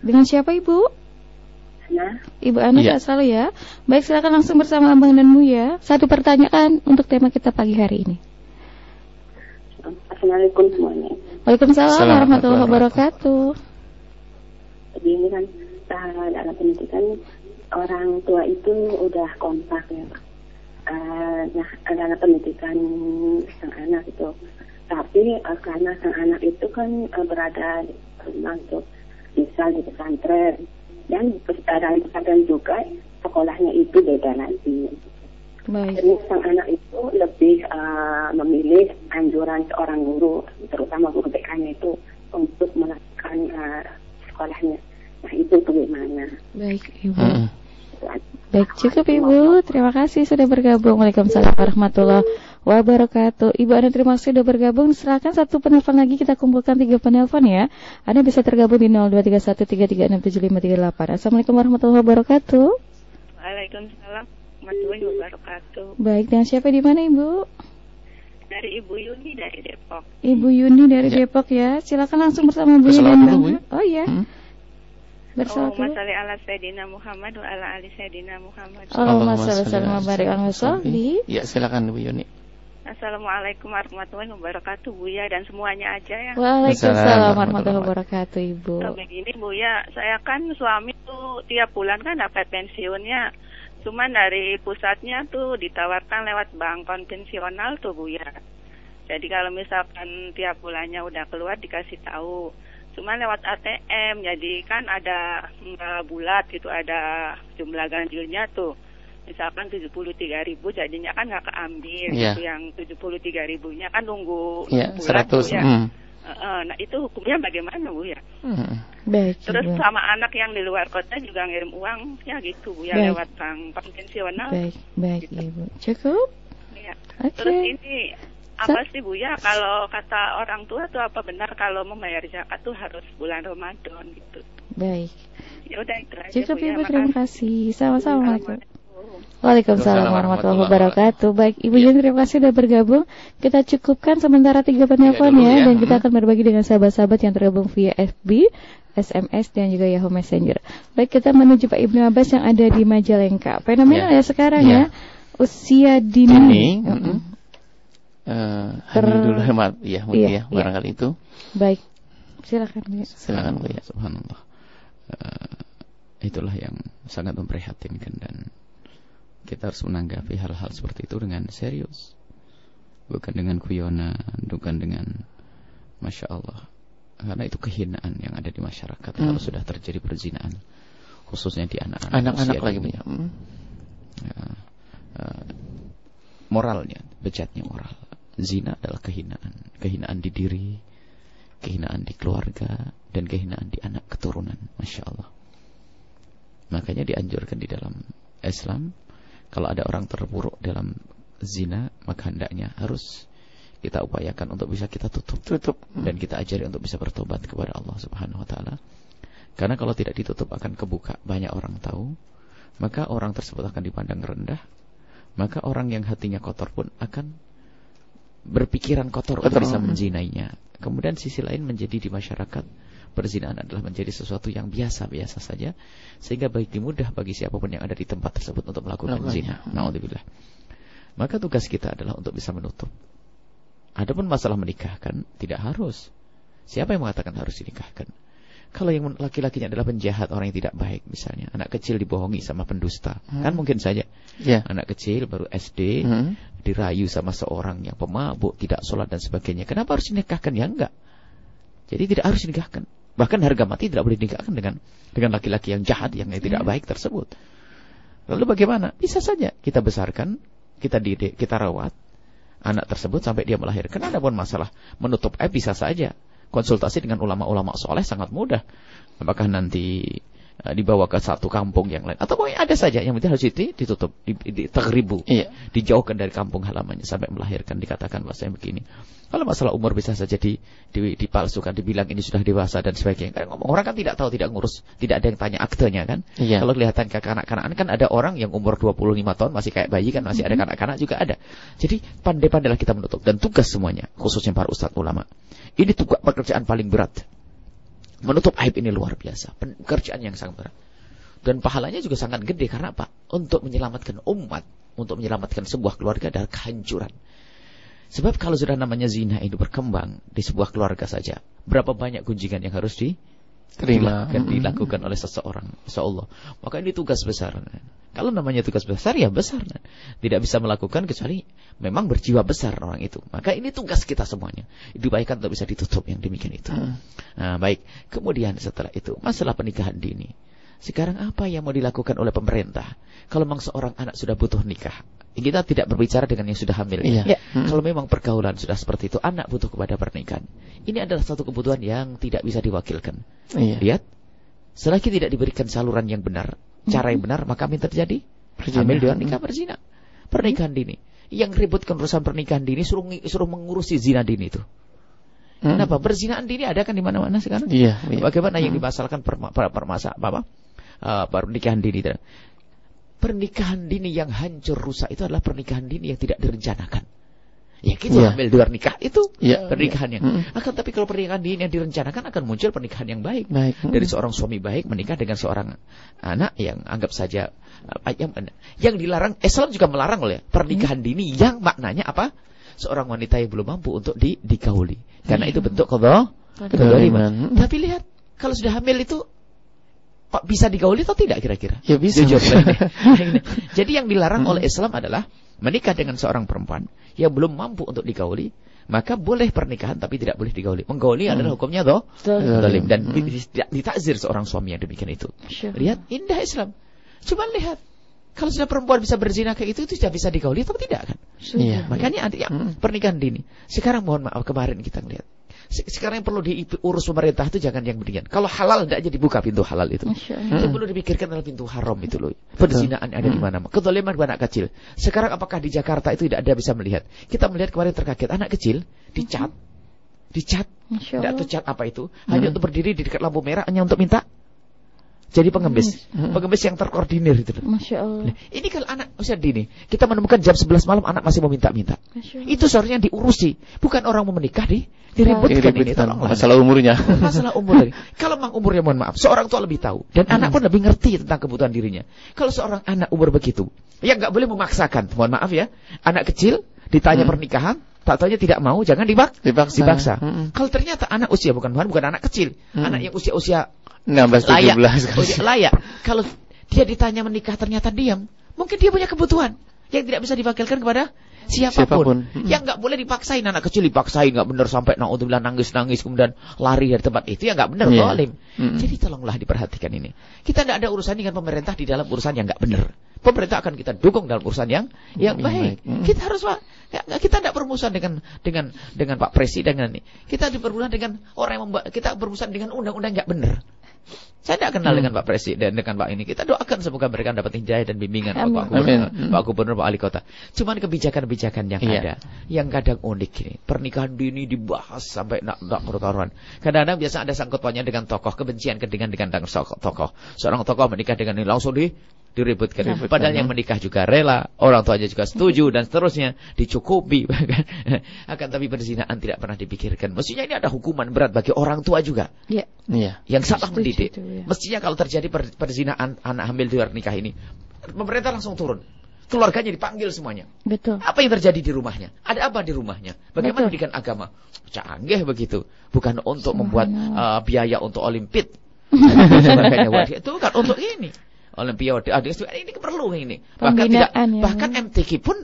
Dengan siapa Ibu?
Nah,
Ibu Ana
Iya.
tak salah ya. Baik, silakan langsung bersama Abang dan Bu ya. Satu pertanyaan untuk tema kita pagi hari ini.
Assalamualaikum semuanya.
Waalaikumsalam
Assalamualaikum
warahmatullahi wabarakatuh.
Jadi ini kan uh, dalam pendidikan orang tua itu udah kompak ya. Pak. Uh, nah, dalam pendidikan sang anak itu. Tapi uh, karena sang anak itu kan uh, berada masuk misal di pesantren dan uh, dalam pesantren juga sekolahnya itu beda lagi.
Baik.
Jadi sang anak itu lebih uh, memilih anjuran seorang guru, terutama guru BK-nya itu untuk melakukan uh, sekolahnya. Nah itu bagaimana?
Baik, Ibu. Baik, cukup Ibu. Terima kasih sudah bergabung. Waalaikumsalam warahmatullahi wabarakatuh. Ibu Ana terima kasih sudah bergabung. Silakan satu penelpon lagi kita kumpulkan tiga penelpon ya. Anda bisa tergabung di 0231336538. Assalamualaikum warahmatullahi wabarakatuh.
Waalaikumsalam warahmatullahi wabarakatuh.
Baik, dengan siapa di mana Ibu?
Dari Ibu Yuni dari Depok.
Ibu Yuni dari
Ya.
Depok ya. Silakan langsung bersama Bu dan
ya.
Oh iya.
Mm.
Allahumma sholli ala Sayyidina Muhammad wa ala ali Sayyidina Muhammad.
Allahumma wa barik ala.
Ya, silakan Bu Yuni.
Assalamualaikum warahmatullahi wabarakatuh Buya dan semuanya aja ya.
Waalaikumsalam
Waalaikumsalam
warahmatullahi wabarakatuh Ibu.
So, begini Bu ya, saya kan suami tuh tiap bulan kan dapat pensiunnya. Cuman dari pusatnya tuh ditawarkan lewat bank konvensional tuh Bu ya. Jadi kalau misalkan tiap bulannya udah keluar dikasih tahu. Cuman lewat ATM, jadi kan ada nggak bulat gitu, ada jumlah ganjilnya tuh. Misalkan 73 ribu jadinya kan nggak keambil
Iya.
gitu. Yang 73 ribunya kan nunggu
Ya,
bulat
100.
Bu, ya.
mm.
Heeh, nah itu hukumnya bagaimana Bu ya?
Mm.
Baik,
Terus
Ibu.
sama anak yang di luar kota juga ngirim uang ya gitu Bu ya
Baik.
lewat bank konvensional.
Baik, baik Ibu. Cukup?
Ya.
Oke.
Terus ini apa sih Bu ya kalau kata orang tua tuh apa benar kalau membayar zakat tuh harus bulan Ramadan gitu.
Baik.
Ya udah itu aja
Cukup
Bu ya.
Ibu, terima kasih. Sama-sama. Waalaikumsalam. Warahmatullahi wabarakatuh. Baik, Ibu Yun terima kasih sudah bergabung. Kita cukupkan sementara tiga penelpon
dulu
ya,
ya.
dan kita akan berbagi dengan sahabat-sahabat yang tergabung via FB, SMS dan juga Yahoo Messenger. Baik, kita menuju Pak Ibnu Abbas yang ada di Majalengka. Fenomena
Ya.
ya sekarang
Ya.
ya, usia dini.
Dini.
Mm-mm.
mm-mm. Eh,
Ter-
Hamidul Hemat, ya mungkin
Iya,
ya,
iya.
barangkali itu.
Baik, silakan. Bu.
Silakan Bu ya.
Subhanallah. Eh, itulah yang sangat memprihatinkan dan kita harus menanggapi hal-hal seperti itu dengan serius. Bukan dengan guyonan, bukan dengan Masya Allah. Karena itu kehinaan yang ada di masyarakat
Hmm.
kalau sudah terjadi perzinaan. Khususnya di anak-anak.
Anak-anak lagi
dini.
Bu ya.
Ya, eh, moralnya, bejatnya moral. Zina adalah kehinaan, kehinaan di diri, kehinaan di keluarga, dan kehinaan di anak keturunan. Masya Allah. Makanya dianjurkan di dalam Islam, kalau ada orang terburuk dalam zina, maka hendaknya harus kita upayakan untuk bisa kita tutup
Tutup.
dan kita ajari untuk bisa bertobat kepada Allah Subhanahu wa taala. Karena kalau tidak ditutup akan kebuka, banyak orang tahu, maka orang tersebut akan dipandang rendah, maka orang yang hatinya kotor pun akan berpikiran kotor, untuk
Kotor,
bisa menzinainya. Kemudian sisi lain menjadi di masyarakat perzinahan adalah menjadi sesuatu yang biasa-biasa saja sehingga baik mudah bagi siapa pun yang ada di tempat tersebut untuk melakukan
Melakukannya.
zina. Nauzubillah. Maka tugas kita adalah untuk bisa menutup. Adapun masalah menikahkan tidak harus. Siapa yang mengatakan harus dinikahkan? Kalau yang laki-lakinya adalah penjahat, orang yang tidak baik misalnya, anak kecil dibohongi sama pendusta,
Hmm.
kan mungkin saja.
Ya.
Anak kecil baru SD
Hmm.
dirayu sama seorang yang pemabuk, tidak sholat dan sebagainya. Kenapa harus dinikahkan? Ya enggak. Jadi tidak harus dinikahkan. Bahkan harga mati tidak boleh dinikahkan dengan dengan laki-laki yang jahat, yang tidak baik tersebut. Lalu bagaimana? Bisa saja kita besarkan, kita didik, kita rawat anak tersebut sampai dia melahirkan. Ada pun masalah menutup aib bisa saja. Konsultasi dengan ulama-ulama soleh sangat mudah. Apakah nanti eh, dibawa ke satu kampung yang lain atau ada saja yang penting harus di- ditutup di, di,
Iya.
dijauhkan dari kampung halamannya sampai melahirkan dikatakan bahasanya begini. Kalau masalah umur bisa saja di, di, dipalsukan, dibilang ini sudah dewasa dan sebagainya. Kan ngomong orang kan tidak tahu, tidak ngurus, tidak ada yang tanya aktenya kan.
Iya.
Kalau kelihatan ke kanak-kanakan kan ada orang yang umur 25 tahun masih kayak bayi kan masih ada kanak-kanak juga ada. Jadi pandai-pandailah kita menutup dan tugas semuanya, khususnya para ustadz ulama. Ini tugas pekerjaan paling berat. Menutup aib ini luar biasa, pekerjaan yang sangat berat. Dan pahalanya juga sangat gede karena apa? Untuk menyelamatkan umat, untuk menyelamatkan sebuah keluarga dari kehancuran. Sebab kalau sudah namanya zina itu berkembang di sebuah keluarga saja, berapa banyak kunjingan yang harus di
Terima.
dilakukan, dilakukan oleh seseorang. Insya Allah. Maka ini tugas besar. Kalau namanya tugas besar ya besar. Tidak bisa melakukan kecuali memang berjiwa besar orang itu. Maka ini tugas kita semuanya. Dibaikkan untuk bisa ditutup yang demikian itu.
Hmm.
Nah, baik. Kemudian setelah itu masalah pernikahan dini. Sekarang apa yang mau dilakukan oleh pemerintah? Kalau memang seorang anak sudah butuh nikah, kita tidak berbicara dengan yang sudah hamil.
Iya.
Ya.
Hmm. Kalau memang pergaulan sudah seperti itu, anak butuh kepada pernikahan. Ini adalah satu kebutuhan yang tidak bisa diwakilkan.
Iya.
Lihat, selagi tidak diberikan saluran yang benar, cara yang benar, maka apa yang terjadi?
Berzina.
Hamil dengan nikah berzina. Pernikahan dini. Yang ributkan urusan pernikahan dini suruh suruh mengurusi zina dini itu.
Hmm.
Kenapa? Berzinaan dini ada kan di mana-mana sekarang?
Iya. iya.
Bagaimana yang dimasalkan perma, per, permasa apa? apa? Eh, pernikahan dini. Pernikahan dini yang hancur rusak itu adalah pernikahan dini yang tidak direncanakan. Ya kita
Iya.
ambil di luar nikah itu
Iya.
pernikahan yang.
Hmm.
Akan tapi kalau pernikahan dini yang direncanakan akan muncul pernikahan yang baik.
Baik.
Dari seorang suami baik menikah dengan seorang anak yang anggap saja uh, yang, yang dilarang Islam juga melarang oleh pernikahan dini yang maknanya apa? Seorang wanita yang belum mampu untuk di, digauli. Karena itu bentuk qadha. Tapi lihat kalau sudah hamil itu Pak bisa digauli atau tidak kira-kira?
Ya bisa.
Jujur. Jadi yang dilarang
Hmm.
oleh Islam adalah menikah dengan seorang perempuan yang belum mampu untuk digauli, maka boleh pernikahan tapi tidak boleh digauli. Menggauli
Hmm.
adalah hukumnya toh
Zalim.
dan
Hmm.
tidak ditakzir seorang suami yang demikian itu.
Allah.
Lihat indah Islam. Cuman lihat kalau sudah perempuan bisa berzina kayak itu itu sudah bisa digauli atau tidak kan?
Iya.
Makanya ya,
Hmm.
pernikahan dini. Sekarang mohon maaf kemarin kita lihat. Sekarang yang perlu diurus pemerintah itu jangan yang begini. Kalau halal tidak aja dibuka pintu halal itu. Itu perlu dipikirkan adalah pintu haram itu loh. Perzinaan ada di mana? Kedoliman anak kecil. Sekarang apakah di Jakarta itu tidak ada bisa melihat? Kita melihat kemarin terkaget anak kecil dicat, dicat.
Masya
Tidak
Allah.
tahu cat apa itu. Hanya untuk berdiri di dekat lampu merah hanya untuk minta jadi pengemis.
Hmm.
Pengemis yang terkoordinir itu loh.
Masya Allah.
Nah, ini kalau anak usia dini, kita menemukan jam 11 malam anak masih mau minta-minta.
Masya Allah.
Itu seharusnya diurusi, bukan orang mau menikah di diributkan ini tolonglah.
Masalah umurnya.
Masalah umur tadi. Kalau memang umurnya mohon maaf, seorang tua lebih tahu dan
Hmm.
anak pun lebih ngerti tentang kebutuhan dirinya. Kalau seorang anak umur begitu, ya nggak boleh memaksakan. Mohon maaf ya, anak kecil ditanya
Hmm.
pernikahan, tak tanya tidak mau, jangan dibak
Dipaksa.
dibaksa.
Hmm.
Kalau ternyata anak usia bukan bukan, bukan anak kecil,
Hmm.
anak yang usia-usia
16
layak,
17
Oh, iya, layak. Kalau dia ditanya menikah ternyata diam, mungkin dia punya kebutuhan yang tidak bisa diwakilkan kepada
Siapa
pun. siapa pun.
Mm-mm.
Yang nggak boleh dipaksain anak kecil dipaksain nggak benar sampai naudzubillah nangis-nangis kemudian lari dari tempat itu ya nggak benar
Iya.
zalim.
Mm-mm.
Jadi tolonglah diperhatikan ini. Kita tidak ada urusan dengan pemerintah di dalam urusan yang nggak benar. Pemerintah akan kita dukung dalam urusan yang yang baik.
Mm.
Kita harus Pak, nggak- kita tidak bermusuhan dengan dengan dengan Pak Presiden ini. Kita bermusuhan dengan orang yang membuat kita bermusuhan dengan undang-undang nggak benar. Saya tidak kenal
Hmm.
dengan Pak Presiden, dengan Pak ini. Kita doakan semoga mereka dapat hidayah dan bimbingan
Amin.
Pak Gubernur,
Amin.
Pak Gubernur, Pak Wali Kota. Cuman kebijakan-kebijakan yang
Iya.
ada, yang kadang unik ini. Pernikahan dini dibahas sampai nak nak bertaruhan. Kadang-kadang biasa ada sangkut pautnya dengan tokoh kebencian dengan dengan dengan tokoh. tokoh. Seorang tokoh menikah dengan ini langsung di diributkan.
Diributkan,
Padahal
ya.
yang menikah juga rela, orang tuanya juga setuju dan seterusnya dicukupi bahkan. Akan tapi perzinaan tidak pernah dipikirkan. Mestinya ini ada hukuman berat bagi orang tua juga
Ya.
Iya.
yang salah
Setuju
mendidik.
itu, ya.
Mestinya kalau terjadi per- perzinaan anak hamil di luar nikah ini, pemerintah langsung turun. Keluarganya dipanggil semuanya.
Betul.
Apa yang terjadi di rumahnya? Ada apa di rumahnya? Bagaimana
Betul.
pendidikan agama? Canggih begitu. Bukan untuk membuat uh, biaya untuk olimpik. Itu kan untuk ini. Olimpiade. Ah, Ini perlu ini. Bahkan tidak,
ya.
bahkan MTQ pun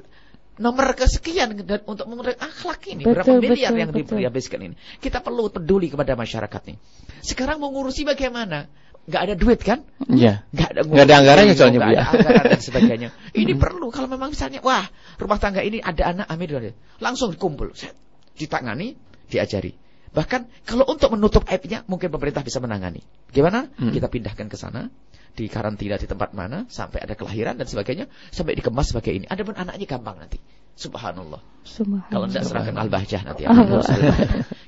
nomor kesekian dan untuk mengurangi akhlak ini.
Betul,
Berapa miliar
betul,
yang
betul.
dihabiskan ini. Kita perlu peduli kepada masyarakat nih. Sekarang mengurusi bagaimana? Gak ada duit kan?
Iya.
Nggak ada,
Nggak ada anggarannya soalnya,
nggak ada
ya.
anggaran dan sebagainya. Ini perlu kalau memang misalnya, wah rumah tangga ini ada anak ambil langsung dikumpul, set, ditangani, diajari. Bahkan kalau untuk menutup aibnya, mungkin pemerintah bisa menangani. Gimana?
Hmm.
Kita pindahkan ke sana, di karantina di tempat mana, sampai ada kelahiran dan sebagainya, sampai dikemas sebagai ini. Adapun anaknya gampang nanti. Subhanallah.
Subhanallah.
Kalau tidak serahkan al-bahjah nanti.
Allah.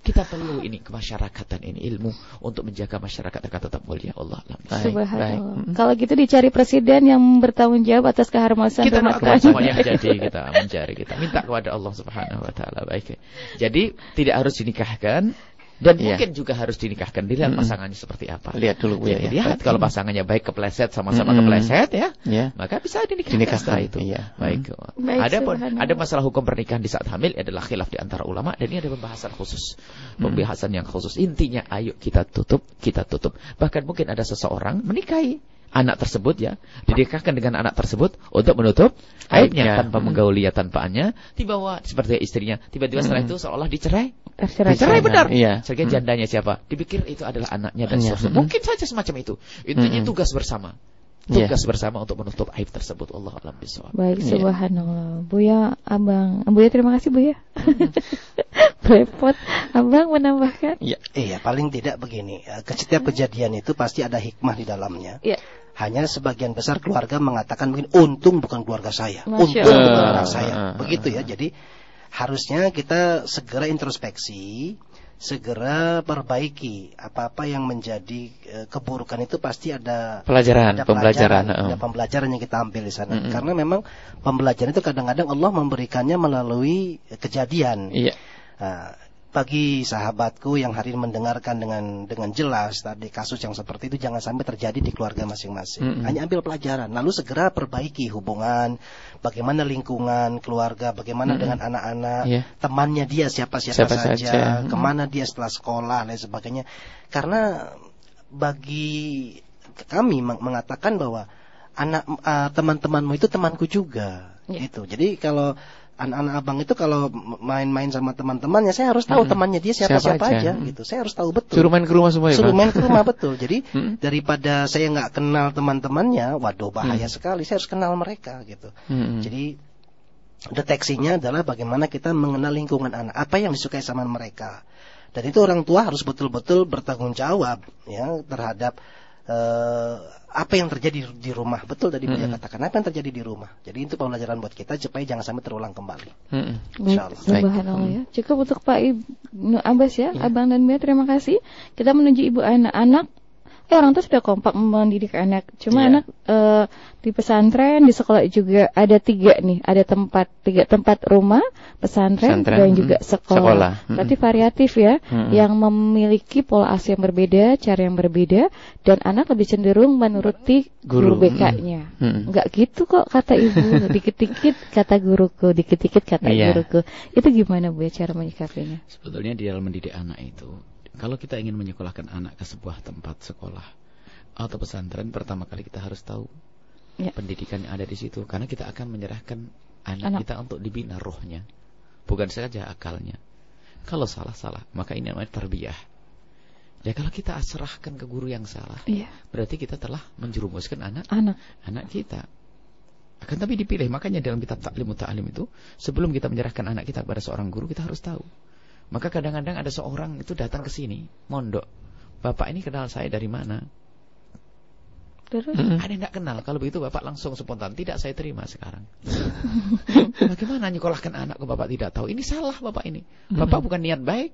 Kita perlu ini kemasyarakatan ini ilmu untuk menjaga masyarakat agar tetap mulia Allah.
Baik,
Subhanallah.
baik. Mm.
Kalau gitu dicari presiden yang bertanggung jawab atas keharmonisan
kita
tangga.
semuanya jadi kita mencari kita minta kepada Allah Subhanahu wa taala baik. Jadi tidak harus dinikahkan dan
Iya.
mungkin juga harus dinikahkan dilihat
Mm-mm.
pasangannya seperti apa.
Lihat dulu Bu ya. Ya.
lihat kalau pasangannya baik kepleset sama-sama
Mm-mm.
kepleset ya,
Ya.
maka bisa dinikahkan,
Dinikahkan,
setelah itu.
iya.
Baik.
Baik,
ada pun ada masalah hukum pernikahan di saat hamil adalah khilaf di antara ulama dan ini ada pembahasan khusus. Pembahasan yang khusus. Intinya ayo kita tutup, kita tutup. Bahkan mungkin ada seseorang menikahi anak tersebut ya, dinikahkan dengan anak tersebut untuk menutup aibnya tanpa
Hmm.
menggauli ya tanpaannya, tiba-tiba seperti istrinya, tiba-tiba setelah
Hmm.
itu seolah dicerai.
Tercerai.
Dicerai benar.
Iya.
Sebagai
Hmm.
jandanya siapa? Dipikir itu adalah anaknya dan
Iya.
seterusnya.
Hmm.
Mungkin saja semacam itu. Intinya
Hmm.
tugas bersama.
Iya.
Tugas bersama untuk menutup aib tersebut. Allah alam bisawab.
Baik,
Iya.
subhanallah. Buya, Abang. Buya terima kasih Buya. Repot. Abang menambahkan?
Iya.
Iya, paling tidak begini. eh, setiap kejadian itu pasti ada hikmah di dalamnya.
Iya.
Hanya sebagian besar keluarga mengatakan mungkin untung bukan keluarga saya,
Masya
untung
Allah.
bukan anak
Ah,
saya.
ah,
Begitu ya. Jadi harusnya kita segera introspeksi, segera perbaiki apa-apa yang menjadi eh, keburukan itu pasti ada
Pelajaran,
ada
pembelajaran.
pelajaran, ada
heeh.
pembelajaran yang kita ambil di sana.
Mm-mm.
Karena memang pembelajaran itu kadang-kadang Allah memberikannya melalui kejadian.
Iya.
Nah, bagi sahabatku yang hari ini mendengarkan dengan dengan jelas tadi kasus yang seperti itu jangan sampai terjadi di keluarga masing-masing.
Mm-mm.
Hanya ambil pelajaran, lalu segera perbaiki hubungan, bagaimana lingkungan keluarga, bagaimana
Mm-mm.
dengan anak-anak,
Iya.
temannya dia siapa-siapa
Siapa
saja,
saja.
ke mana dia setelah sekolah dan sebagainya. Karena bagi kami meng- mengatakan bahwa anak eh, teman-temanmu itu temanku juga,
Iya.
gitu. Jadi kalau anak-anak abang itu kalau main-main sama teman-temannya, saya harus tahu
Mm-mm.
temannya dia siapa-siapa
Siapa aja.
aja,
Mm.
gitu. Saya harus tahu betul.
Suruh main ke rumah semua ya,
Suruh main ke rumah betul. Jadi
Mm.
daripada saya nggak kenal teman-temannya, waduh bahaya
Mm.
sekali. Saya harus kenal mereka, gitu.
Mm-mm.
Jadi deteksinya adalah bagaimana kita mengenal lingkungan anak, apa yang disukai sama mereka. Dan itu orang tua harus betul-betul bertanggung jawab ya terhadap eh, apa yang terjadi di rumah. Betul tadi Buya
Mm-mm.
katakan apa yang terjadi di rumah. Jadi itu pembelajaran buat kita supaya jangan sampai terulang kembali.
Mm-mm.
Baik,
Insyaallah.
subhanallah ya. Cukup untuk Pak Ibnu Abbas ya,
Ya.
Abang dan Bia terima kasih. Kita menuju ibu anak-anak. Eh orang tua sudah kompak mendidik anak. Cuma
Iya.
anak eh, di pesantren, di sekolah juga ada tiga nih, ada tempat tiga tempat rumah, pesantren,
Pesantren,
dan
mm.
juga sekolah.
Sekolah, mm.
Berarti variatif ya,
Mm-mm.
yang memiliki pola asuh yang berbeda, cara yang berbeda, dan anak lebih cenderung menuruti guru,
Guru,
BK-nya.
Mm-mm.
Enggak gitu kok kata ibu, dikit-dikit kata guruku, dikit-dikit kata
Iya.
guruku. Itu gimana Bu ya cara menyikapinya?
Sebetulnya di dalam mendidik anak itu, kalau kita ingin menyekolahkan anak ke sebuah tempat sekolah atau pesantren, pertama kali kita harus tahu
Ya.
pendidikan yang ada di situ, karena kita akan menyerahkan anak,
Anak.
kita untuk dibina rohnya, bukan saja akalnya. Kalau salah salah, maka ini namanya tarbiyah. Ya kalau kita serahkan ke guru yang salah,
Iya,
berarti kita telah menjerumuskan anak
anak.
anak kita. Akan tapi dipilih, makanya dalam kitab taklim ta'alim itu, sebelum kita menyerahkan anak kita kepada seorang guru, kita harus tahu. Maka kadang-kadang ada seorang itu datang ke sini, mondok. Bapak ini kenal saya dari mana?
Terus
Mm-mm.
Ada yang tidak kenal. Kalau begitu bapak langsung spontan, tidak saya terima sekarang. Bagaimana nyekolahkan anak ke bapak tidak tahu? Ini salah bapak ini. Bapak bukan niat baik.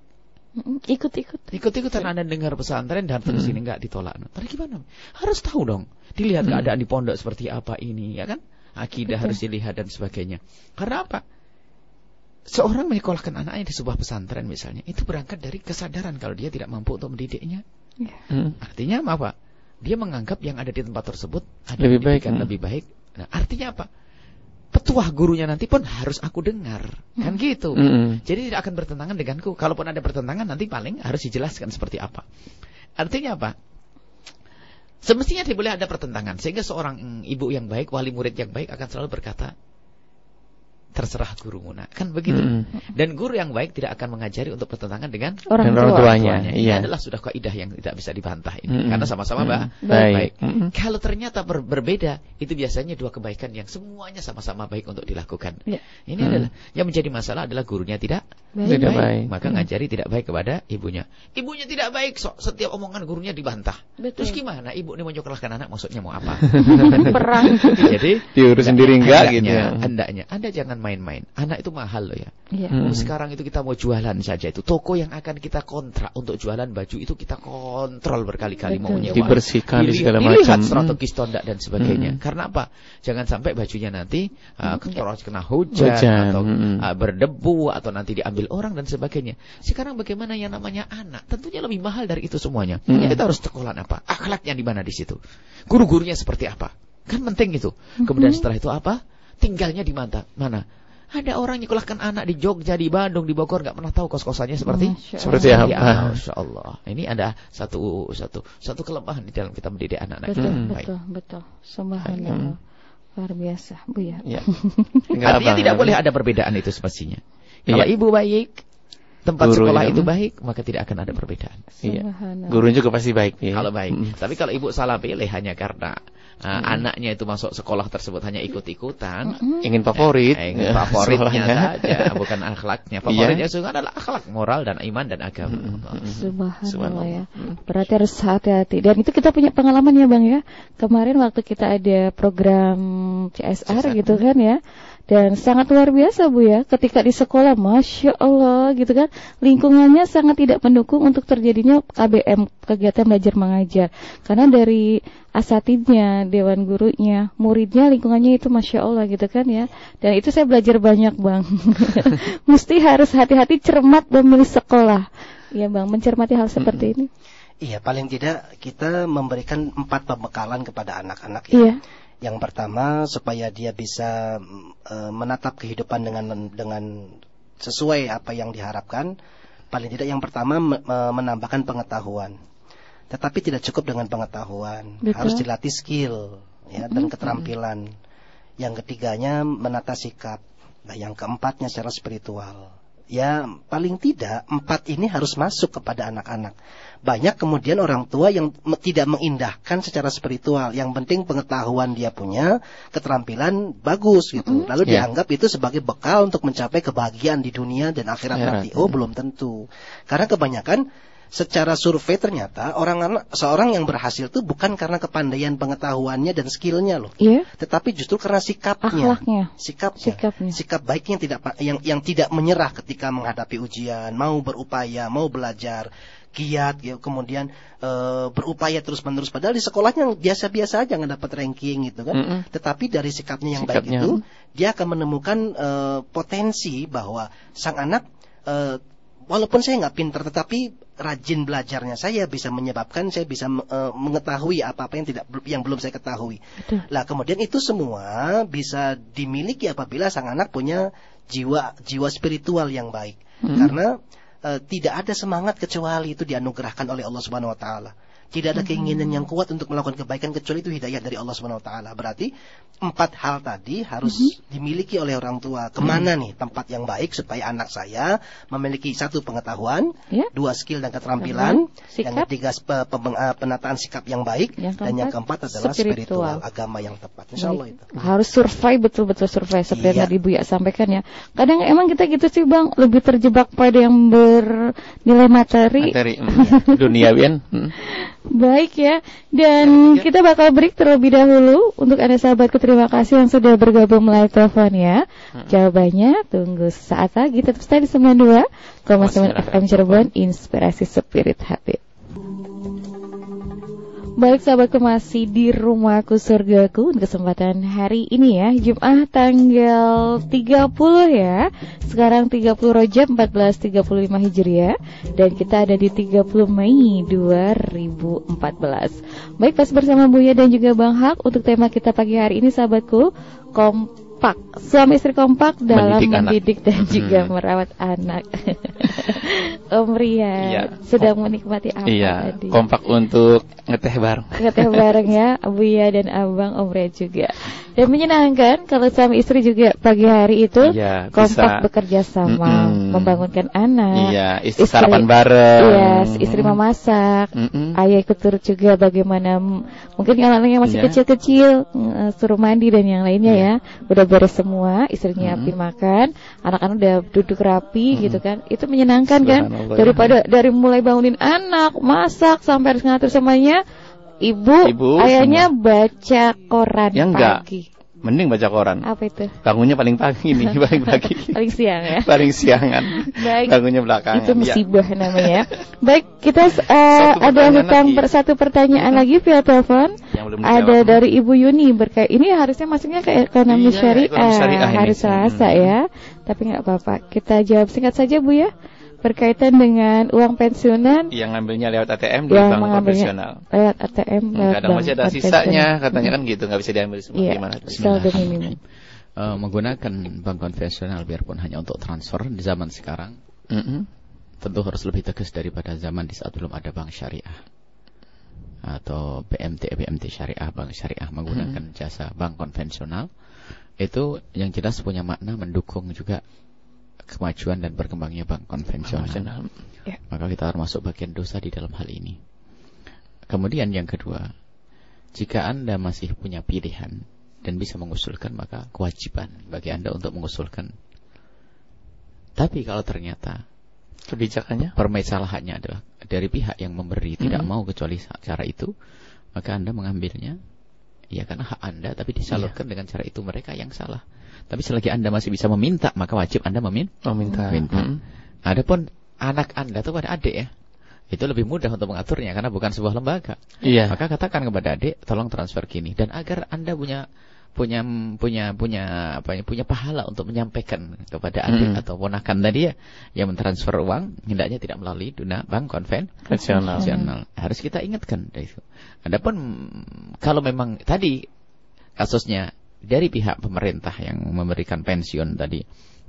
Ikut-ikut.
Ikut-ikutan Anda dengar pesantren dan terus ini nggak ditolak. Nah, Tapi gimana? Harus tahu dong. Dilihat keadaan di pondok seperti apa ini, ya kan? Akidah
Betul.
harus dilihat dan sebagainya. Karena apa? Seorang menyekolahkan anaknya di sebuah pesantren misalnya, itu berangkat dari kesadaran kalau dia tidak mampu untuk mendidiknya.
Hmm.
Artinya apa? Dia menganggap yang ada di tempat tersebut ada
Lebih baik, hmm.
lebih baik. Nah, artinya apa? Petuah gurunya nanti pun harus aku dengar. Kan gitu.
Hmm.
Jadi tidak akan bertentangan denganku. Kalaupun ada pertentangan nanti paling harus dijelaskan seperti apa. Artinya apa? Semestinya tidak boleh ada pertentangan sehingga seorang ibu yang baik, wali murid yang baik akan selalu berkata terserah gurumu nak. Kan begitu.
Mm.
Dan guru yang baik tidak akan mengajari untuk bertentangan dengan
Orang
orang
tua.
tuanya,
tuanya.
iya.
Ini adalah sudah kaidah yang tidak bisa dibantah ini.
Mm-mm.
Karena sama-sama
Mm.
Mbak.
Baik. Mm.
Kalau ternyata ber- berbeda, itu biasanya dua kebaikan yang semuanya sama-sama baik untuk dilakukan.
Ya.
Ini
Mm.
adalah yang menjadi masalah adalah gurunya tidak
Baik.
Tidak baik.
maka ngajari tidak baik kepada ibunya. Ibunya tidak baik, so, setiap omongan gurunya dibantah.
Betul.
Terus gimana? Ibu ini menyekolahkan anak, maksudnya mau apa?
Perang.
Jadi
Diurus sendiri enggak gitu
hendaknya,
ya.
Hendaknya, Anda jangan main-main. Anak itu mahal loh ya.
Iya.
Hmm.
Sekarang itu kita mau jualan saja itu toko yang akan kita kontrak untuk jualan baju itu kita kontrol berkali-kali mau nyewa.
Dibersihkan di
Dilihat-
segala
dilihat
macam.
strategis tondak dan sebagainya.
Hmm.
Karena apa? Jangan sampai bajunya nanti uh, terus kena hujan,
Hujan,
atau
hmm.
uh, berdebu atau nanti diambil orang dan sebagainya. Sekarang bagaimana yang namanya anak? Tentunya lebih mahal dari itu semuanya.
Hmm.
Ya, kita harus sekolah apa? Akhlaknya di mana di situ? Guru-gurunya seperti apa? Kan penting itu. Kemudian
Hmm.
setelah itu apa? Tinggalnya di mana? Mana? Ada orang nyekolahkan anak di Jogja, di Bandung, di Bogor nggak pernah tahu kos-kosannya seperti
Masya.
Seperti
Ya,
apa?
Masya Allah. Ini ada satu satu satu kelemahan di dalam kita mendidik anak-anak.
Betul,
Hmm.
Betul, betul. Subhanallah. Luar biasa, Bu ya.
Ya. Enggak
Artinya
apa,
tidak boleh ada perbedaan itu semestinya.
Iya.
Kalau ibu baik, tempat
Guru
sekolah itu baik, maka tidak akan ada perbedaan.
Iya. Gurunya juga pasti baik ya.
Kalau baik.
Mm.
Tapi kalau ibu salah pilih hanya karena uh, anaknya itu masuk sekolah tersebut hanya ikut-ikutan,
Ingin favorit.
eh, ingin favoritnya saja, bukan akhlaknya. Favoritnya sungguh adalah akhlak, moral dan iman dan agama.
Subhanallah
Subhanallah.
ya. Berarti harus hati-hati. Dan itu kita punya pengalaman ya Bang ya. Kemarin waktu kita ada program CSR,
CSR.
gitu kan ya. Dan sangat luar biasa Bu ya. Ketika di sekolah, Masya Allah gitu kan. Lingkungannya sangat tidak mendukung untuk terjadinya KBM, kegiatan belajar mengajar. Karena dari asatidnya, dewan gurunya, muridnya, lingkungannya itu Masya Allah gitu kan ya. Dan itu saya belajar banyak Bang. Mesti harus hati-hati cermat memilih sekolah. Ya Bang, mencermati hal seperti ini.
Iya, paling tidak kita memberikan empat pembekalan kepada anak-anak ya.
Iya.
Yang pertama supaya dia bisa mm, eh, menatap kehidupan dengan dengan sesuai apa yang diharapkan. Paling tidak yang pertama me- me- menambahkan pengetahuan. Tetapi tidak cukup dengan pengetahuan,
Betul.
harus dilatih skill ya dan keterampilan. Yang ketiganya menata sikap. Nah, yang keempatnya secara spiritual. Ya, paling tidak empat ini harus masuk kepada anak-anak. Banyak kemudian orang tua yang tidak mengindahkan secara spiritual. Yang penting pengetahuan dia punya, keterampilan bagus gitu. Lalu
Ya.
dianggap itu sebagai bekal untuk mencapai kebahagiaan di dunia dan akhirat
Akhirat.
nanti. Oh, belum tentu. Karena kebanyakan secara survei ternyata orang seorang yang berhasil itu bukan karena kepandaian pengetahuannya dan skillnya loh,
Iya.
tetapi justru karena sikapnya
Akhlaknya.
sikapnya,
Sikapnya.
sikap baiknya yang tidak yang yang tidak menyerah ketika menghadapi ujian, mau berupaya, mau belajar, giat, ya, kemudian eh, berupaya terus menerus. Padahal di sekolahnya biasa-biasa aja nggak dapat ranking gitu kan.
Mm-mm.
Tetapi dari sikapnya yang
Sikapnya.
baik itu, dia akan menemukan eh, potensi bahwa sang anak eh, walaupun saya nggak pinter, tetapi rajin belajarnya saya bisa menyebabkan saya bisa eh, mengetahui apa-apa yang tidak yang belum saya ketahui.
Betul.
Lah kemudian itu semua bisa dimiliki apabila sang anak punya jiwa jiwa spiritual yang baik. Karena eh, tidak ada semangat kecuali itu dianugerahkan oleh Allah Subhanahu wa taala. Tidak ada keinginan yang kuat untuk melakukan kebaikan kecuali itu hidayah dari Allah Subhanahu wa taala. Berarti empat hal tadi harus dimiliki oleh orang tua. Ke mana nih tempat yang baik supaya anak saya memiliki satu pengetahuan,
Ya.
dua skill dan keterampilan,
Sikap.
yang ketiga eh, penataan sikap yang baik,
Yang
dan yang
keempat,
adalah
spiritual.
spiritual, agama yang tepat. Insya Allah itu.
Harus survei betul-betul survei seperti yang
Iya.
tadi Bu ya sampaikan ya. Kadang emang kita gitu sih Bang, lebih terjebak pada yang bernilai materi.
Materi mm. duniawian. mm.
Baik ya, dan kita bakal break terlebih dahulu untuk anda sahabatku terima kasih yang sudah bergabung melalui telepon ya. Jawabannya tunggu saat lagi. Tetap stay di 92,9 FM Cirebon Inspirasi Spirit Hati. Baik sahabatku masih di rumahku surgaku kesempatan hari ini ya Jumat tanggal 30 ya. Sekarang 30 Rojab 1435 Hijriah. Dan kita ada di 30 Mei 2014 Baik pas bersama Buya dan juga Bang Hak Untuk tema kita pagi hari ini sahabatku Kompak Suami istri kompak dalam
Mendidik anak.
mendidik dan juga
Hmm.
merawat anak Om Ria
Iya.
sedang menikmati apa
Iya,
tadi?
kompak untuk ngeteh bareng.
Ngeteh bareng ya Buya dan Abang Om Red juga Dan menyenangkan kalau suami istri juga pagi hari itu
Iya,
Kompak
bisa.
bekerja sama
Mm-mm.
Membangunkan anak
Iya, istri sarapan bareng.
Iya, istri memasak
Mm-mm.
Ayah ikut turut juga bagaimana Mungkin yang lainnya masih
Iya.
kecil-kecil eh, Suruh mandi dan yang lainnya
Iya.
ya Udah beres semua Istrinya nyiapin makan Anak-anak udah duduk rapi
Mm-mm.
gitu kan Itu menyenangkan kan
Subhanallah.
Daripada dari mulai bangunin anak Masak sampai harus ngatur semuanya Ibu,
Ibu,
ayahnya baca koran
Ya, enggak.
pagi
Mending baca koran.
Apa itu?
Bangunnya paling pagi nih, paling pagi.
Paling siang ya
paling siangan.
Baik.
Bangunnya belakangan.
Itu
Ya.
musibah namanya. Baik, kita uh,
Satu
ada hutang per satu pertanyaan lagi via telepon. Ada dari Ibu Yuni berkait ini harusnya masuknya ke ekonomi
Iya,
syariah,
ekonomi syariah ini.
hari Selasa
Hmm.
ya. Tapi nggak apa-apa. Kita jawab singkat saja Bu ya. Berkaitan dengan uang pensiunan
Yang ngambilnya lewat ATM di bank konvensional.
lewat ATM
Hmm,
lewat
Kadang
bank
masih ada sisanya, katanya kan gitu, nggak bisa diambil semua
Iya,
gimana?
saldo minimum.
Eh, menggunakan bank konvensional biarpun hanya untuk transfer di zaman sekarang
Mm-mm.
tentu harus lebih tegas daripada zaman di saat belum ada bank syariah atau BMT BMT syariah bank syariah menggunakan jasa bank konvensional itu yang jelas punya makna mendukung juga kemajuan dan berkembangnya bank konvensional.
Konvensional.
Maka kita termasuk bagian dosa di dalam hal ini. Kemudian yang kedua, jika Anda masih punya pilihan dan bisa mengusulkan maka kewajiban bagi Anda untuk mengusulkan. Tapi kalau ternyata
Kebijakannya?
permasalahannya adalah dari pihak yang memberi tidak
Mhm.
mau kecuali cara itu, maka Anda mengambilnya ya karena hak Anda tapi disalurkan dengan cara itu mereka yang salah. Tapi selagi Anda masih bisa meminta, maka wajib Anda memin
Meminta.
Minta.
Mm-mm.
Adapun anak Anda itu pada adik ya. Itu lebih mudah untuk mengaturnya karena bukan sebuah lembaga.
Iya.
Maka katakan kepada adik, tolong transfer gini dan agar Anda punya punya punya punya apa ya, punya pahala untuk menyampaikan kepada adik
Mm.
atau ponakan tadi ya yang mentransfer uang hendaknya tidak melalui duna bank konven
Konvensional.
konvensional. Harus kita ingatkan dari itu. Adapun kalau memang tadi kasusnya dari pihak pemerintah yang memberikan pensiun tadi.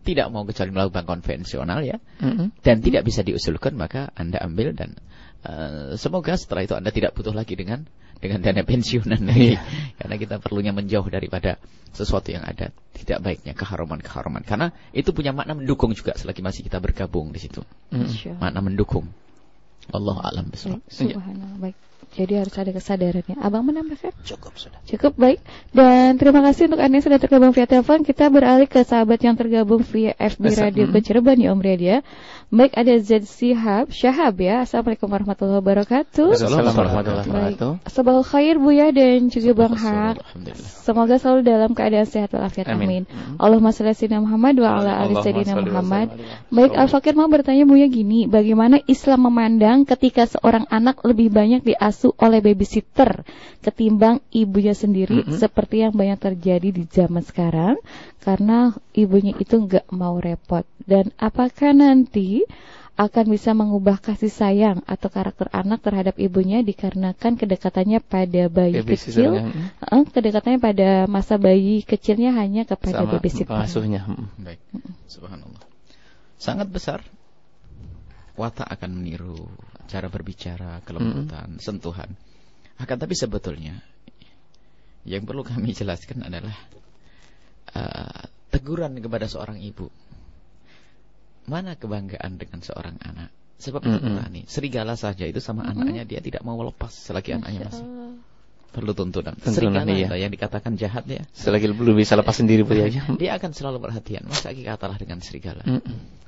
Tidak mau kecuali melalui bank konvensional ya.
Mm-mm.
dan tidak bisa diusulkan maka Anda ambil dan eh, semoga setelah itu Anda tidak butuh lagi dengan dengan dana pensiunan lagi. Karena kita perlunya menjauh daripada sesuatu yang ada tidak baiknya keharuman-keharuman. Karena itu punya makna mendukung juga selagi masih kita bergabung di situ.
Allah.
makna mendukung Allah alam.
Baik, Subhanallah. Baik. Jadi harus ada kesadarannya. Abang menambahkan?
Cukup sudah.
Cukup baik. Dan terima kasih untuk Anda yang sudah tergabung via telepon. Kita beralih ke sahabat yang tergabung via FB Radio
mm.
ke Cirebon ya Om Riyad ya. Baik ada Z Sihab, Syahab ya. Assalamualaikum warahmatullahi wabarakatuh.
Assalamualaikum warahmatullahi wabarakatuh.
Sabahul khair Buya dan juga Bang Hak. Semoga selalu dalam keadaan sehat walafiat. Amin.
Amin. Mm.
Allahumma shalli ala sayyidina Muhammad wa ala ali
Allahumma
sayyidina Muhammad. Baik,
Rasulullah.
Al-Fakir mau bertanya Buya gini, bagaimana Islam memandang ketika seorang anak lebih banyak diasuh oleh babysitter ketimbang ibunya sendiri
Mm-mm.
seperti yang banyak terjadi di zaman sekarang karena ibunya itu nggak mau repot dan apakah nanti akan bisa mengubah kasih sayang atau karakter anak terhadap ibunya dikarenakan kedekatannya pada bayi
Babysitter,
kecil? Eh, kedekatannya pada masa bayi kecilnya hanya kepada
Sama
babysitter.
pengasuhnya. Mm.
Baik. Subhanallah. Sangat besar. Watak akan meniru cara berbicara, kelembutan, sentuhan. Akan tapi sebetulnya yang perlu kami jelaskan adalah eh, teguran kepada seorang ibu. Mana kebanggaan dengan seorang anak? Sebab itu
Mm-mm.
petani, serigala saja itu sama anaknya dia tidak mau lepas selagi anaknya masih perlu tuntunan.
Tuntunan,
serigala
iya.
yang dikatakan jahat ya.
Selagi belum bisa lepas sendiri Bu ya.
Dia akan selalu perhatian. Masa kita kalah dengan serigala?
Mm-mm.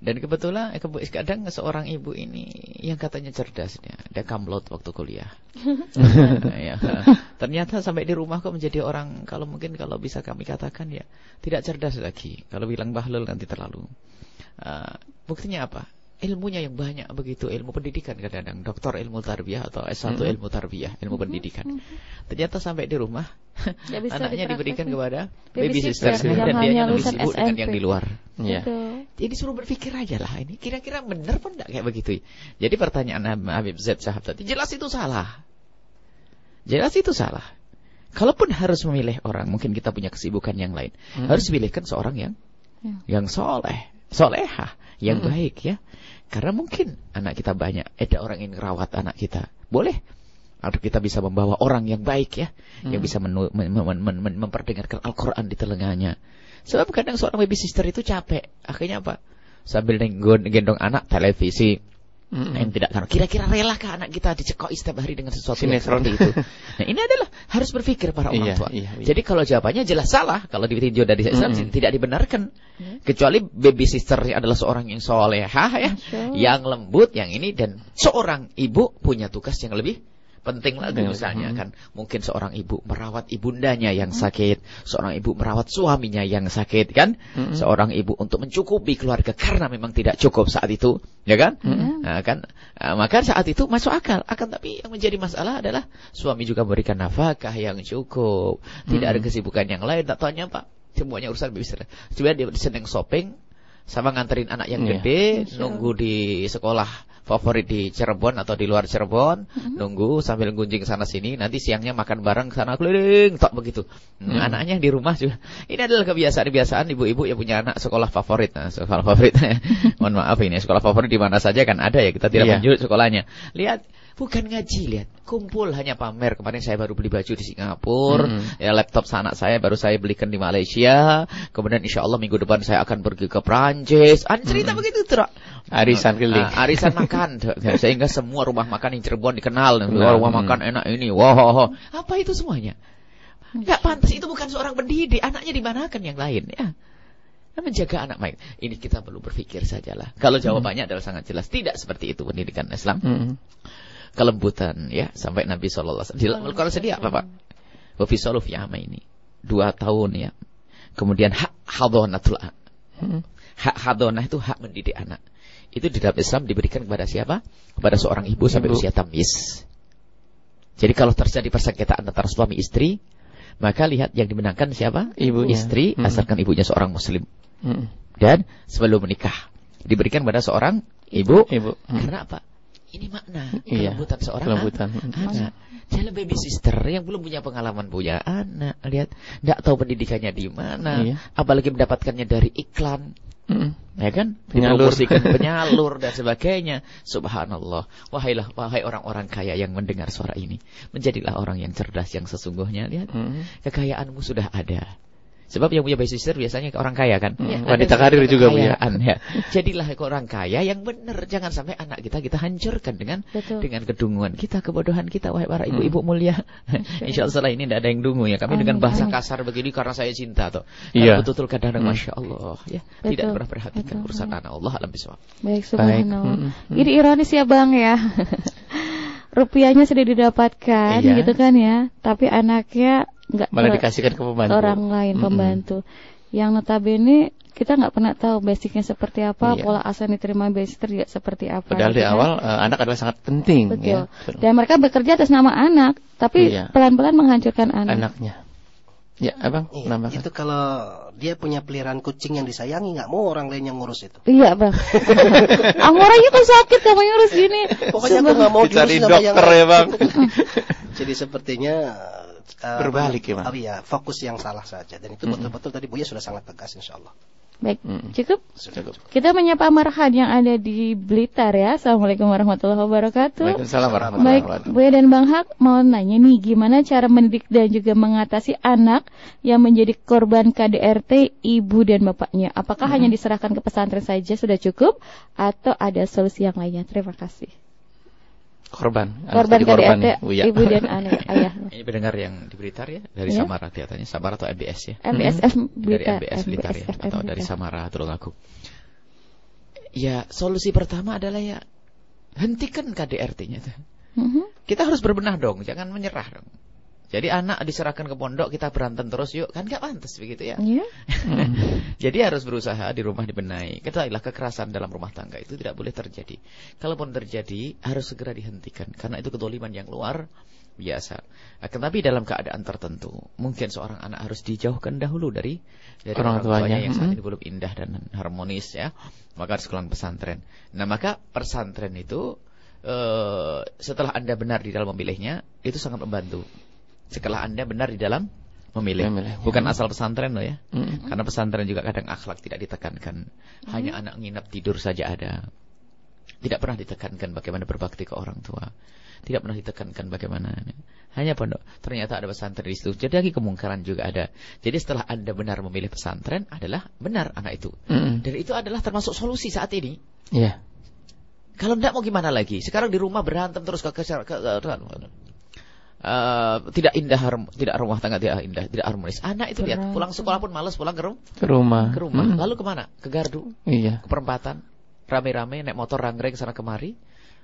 Dan kebetulan eh, kadang seorang ibu ini yang katanya cerdas dia, dia kamlot waktu kuliah. Nah, ya. Ternyata sampai di rumah kok menjadi orang kalau mungkin kalau bisa kami katakan ya tidak cerdas lagi. Kalau bilang bahlul nanti terlalu. Uh, buktinya apa? Ilmunya yang banyak begitu, ilmu pendidikan kadang-kadang, doktor ilmu tarbiyah atau S1
Mhm.
ilmu tarbiyah, ilmu pendidikan. Ternyata sampai di rumah
bisa
anaknya diberikan kepada
Baby
sister
yang
dan dia lebih sibuk dengan yang di luar.
Betul.
Jadi suruh berpikir aja lah ini kira-kira benar pun enggak kayak begitu. Jadi pertanyaan Habib Z Syahab tadi jelas itu salah. Jelas itu salah. Kalaupun harus memilih orang, mungkin kita punya kesibukan yang lain.
Hmm.
Harus pilihkan seorang yang
Ya.
yang soleh, solehah, yang
Hmm.
baik ya. Karena mungkin anak kita banyak, ada orang yang merawat anak kita. Boleh. Atau kita bisa membawa orang yang baik ya, yang
Hmm.
bisa menu- mem- mem- mem- mem- memperdengarkan Al-Quran di telinganya. Sebab kadang seorang baby sister itu capek. Akhirnya apa? Sambil gendong anak televisi,
Mm-mm.
yang tidak tahu. Kira-kira relakah anak kita dicekoi setiap hari dengan sesuatu yang
Sinetron.
seperti itu? Nah, ini adalah harus berpikir para orang
Iya,
tua.
iya, iya.
Jadi kalau jawabannya jelas salah, kalau ditinjau dari Islam
Mm-mm.
tidak dibenarkan.
Ya.
Kecuali baby sister adalah seorang yang solehah ya, yang lembut, yang ini dan seorang ibu punya tugas yang lebih penting lagi misalnya
mm.
kan mungkin seorang ibu merawat ibundanya yang sakit, seorang ibu merawat suaminya yang sakit kan,
Mm-mm.
seorang ibu untuk mencukupi keluarga karena memang tidak cukup saat itu, ya kan?
Mm.
Nah, kan ah, maka saat itu masuk akal. Akan tapi yang menjadi masalah adalah suami juga memberikan nafkah yang cukup, tidak ada kesibukan yang lain. Tak tanya Pak, semuanya urusan babysitter. Coba dia seneng shopping, sama nganterin anak yang
Iya.
gede, nunggu di sekolah favorit di Cirebon atau di luar Cirebon, nunggu sambil gunjing sana sini, nanti siangnya makan bareng sana keliling, tak begitu. Hmm,
Hmm.
Anaknya di rumah juga. Ini adalah kebiasaan-kebiasaan ibu-ibu yang punya anak sekolah favorit. Nah, sekolah favorit. Mohon maaf ini, sekolah favorit di mana saja kan ada ya, kita tidak
Iya.
menyebut sekolahnya. Lihat, bukan ngaji, lihat. Kumpul hanya pamer. Kemarin saya baru beli baju di Singapura,
Hmm.
ya laptop anak saya baru saya belikan di Malaysia. Kemudian insya Allah minggu depan saya akan pergi ke Prancis. Ah, cerita
Hmm.
begitu terus.
Arisan keliling.
Ah, arisan makan sehingga semua rumah makan yang Cirebon dikenal. Dan
Nah,
rumah
hmm.
makan enak ini. Wah wah, wah. apa itu semuanya? Nggak pantas itu bukan seorang pendidik. Anaknya dimanakan yang lain ya? Nah, menjaga anak baik. Ini kita perlu berpikir sajalah. Kalau jawabannya adalah sangat jelas. Tidak seperti itu pendidikan Islam.
Mm-mm.
kelembutan ya. Sampai Nabi Wasallam. Di dalam Al-Quran sedih apa pak Wafi solof yama ini. Dua tahun ya. Kemudian hak hadonatul hak hadonah itu hak mendidik anak itu di dalam Islam diberikan kepada siapa kepada seorang ibu sampai
Ibu.
usia tamyiz jadi kalau terjadi persengketaan antara suami istri maka lihat yang dimenangkan siapa
Ibunya.
istri
Mm.
asalkan ibunya seorang muslim
Mm-mm.
dan sebelum menikah diberikan pada seorang ibu
Ibu. Mm.
karena apa ini makna
Iya.
kelembutan seorang
Kelembutan.
anak Jalan baby sister yang belum punya pengalaman punya anak lihat tidak tahu pendidikannya di mana
Iya.
apalagi mendapatkannya dari iklan
Mm-mm.
ya kan
Penyalur.
Penyalur dan sebagainya subhanallah wahailah wahai orang-orang kaya yang mendengar suara ini menjadilah orang yang cerdas yang sesungguhnya lihat
Mm-mm.
kekayaanmu sudah ada sebab yang punya baby sister biasanya orang kaya kan Ada
wanita karir juga punya.
ya. jadilah orang kaya yang benar jangan sampai anak kita kita hancurkan dengan
Betul.
dengan kedunguan kita kebodohan kita wahai para ibu-ibu mulia insya Allah ini tidak ada yang dungu ya kami dengan
Amin,
bahasa
amin.
kasar begini karena saya cinta tuh
Iya.
betul-betul kadang-kadang
Hmm.
masya Allah ya
Betul,
tidak pernah perhatikan
betul.
urusan anak Allah alam
Baik, subhanallah.
Mm-mm.
Ini ironis ya Bang ya. Rupiahnya sudah didapatkan
Iya.
gitu kan ya, tapi anaknya nggak
Malah
ke
dikasihkan ke pembantu.
orang lain
Mm-mm.
pembantu. Yang notabene kita nggak pernah tahu basicnya seperti apa,
Iya.
pola asuh yang diterima babysitter juga seperti apa.
Padahal di
gitu kan.
awal eh, anak adalah sangat penting
Betul.
ya.
Dan mereka bekerja atas nama anak, tapi
Iya.
pelan-pelan menghancurkan anak.
Anaknya. Ya, Abang,
Iya,
nambahkan.
itu kalau dia punya peliharaan kucing yang disayangi nggak mau orang lain yang ngurus itu.
Iya bang. Amoranya kok sakit kamu ngurus gini.
Pokoknya aku nggak mau
Dicari
diurus sama yang
dokter
lain.
ya, Bang.
Jadi sepertinya eh,
Berbalik ya.
Oh iya, fokus yang salah saja dan itu betul-betul tadi Buya sudah sangat tegas insya Allah.
Baik,
Mm.
cukup.
Sudah cukup.
Kita menyapa Marhan yang ada di Blitar ya. Assalamualaikum warahmatullahi wabarakatuh.
Waalaikumsalam warahmatullahi
Baik,
wabarakatuh.
Buya dan Bang Hak mau nanya nih gimana cara mendidik dan juga mengatasi anak yang menjadi korban KDRT ibu dan bapaknya. Apakah
Hmm.
hanya diserahkan ke pesantren saja sudah cukup atau ada solusi yang lainnya? Terima kasih.
Korban.
Korban
jadi korban
KDRT
ya, Buya.
ibu dan anak ayahnya.
ini pendengar yang di Blitar ya dari
Iya.
Samara kelihatannya Samara atau MBS ya
MBSF
dari
Blitar,
MBS Blitar ya atau dari. Samara Tulungagung Ya, solusi pertama adalah ya hentikan KDRT-nya tuh.
Mhm.
Kita harus berbenah dong, jangan menyerah dong. Jadi anak diserahkan ke pondok, kita berantem terus yuk, kan gak pantas begitu ya.
Iya.
Jadi harus berusaha di rumah dibenahi. Ketahuilah kekerasan dalam rumah tangga itu tidak boleh terjadi. Kalaupun terjadi, harus segera dihentikan. Karena itu kedoliman yang luar biasa. Akan tapi dalam keadaan tertentu, mungkin seorang anak harus dijauhkan dahulu dari dari
Orang
orang, tuanya,
tuanya.
yang saat
Mhm.
ini belum indah dan harmonis ya. Maka harus sekolah pesantren. Nah maka pesantren itu eh, setelah anda benar di dalam memilihnya, itu sangat membantu. Setelah anda benar di dalam memilih,
Memilih.
bukan asal pesantren loh ya.
Mm.
Karena pesantren juga kadang akhlak tidak ditekankan. Hanya anak nginap tidur saja ada. Tidak pernah ditekankan bagaimana berbakti ke orang tua. Tidak pernah ditekankan bagaimana. Hanya pondok. Ternyata ada pesantren di situ. Jadi lagi kemungkaran juga ada. Jadi setelah Anda benar memilih pesantren adalah benar anak itu.
Mm.
Dan itu adalah termasuk solusi saat ini.
Iya.
Kalau enggak mau gimana lagi? Sekarang di rumah berantem terus ke, ke, ke, ke- ke- eh, tidak indah tidak rumah tangga tidak indah tidak harmonis. Anak itu lihat pulang sekolah pun malas pulang ke, rum-
Ke rumah.
ke rumah.
Mm.
lalu ke mana? Ke gardu.
Iya.
ke perempatan. Rame-rame naik motor rangreng sana kemari.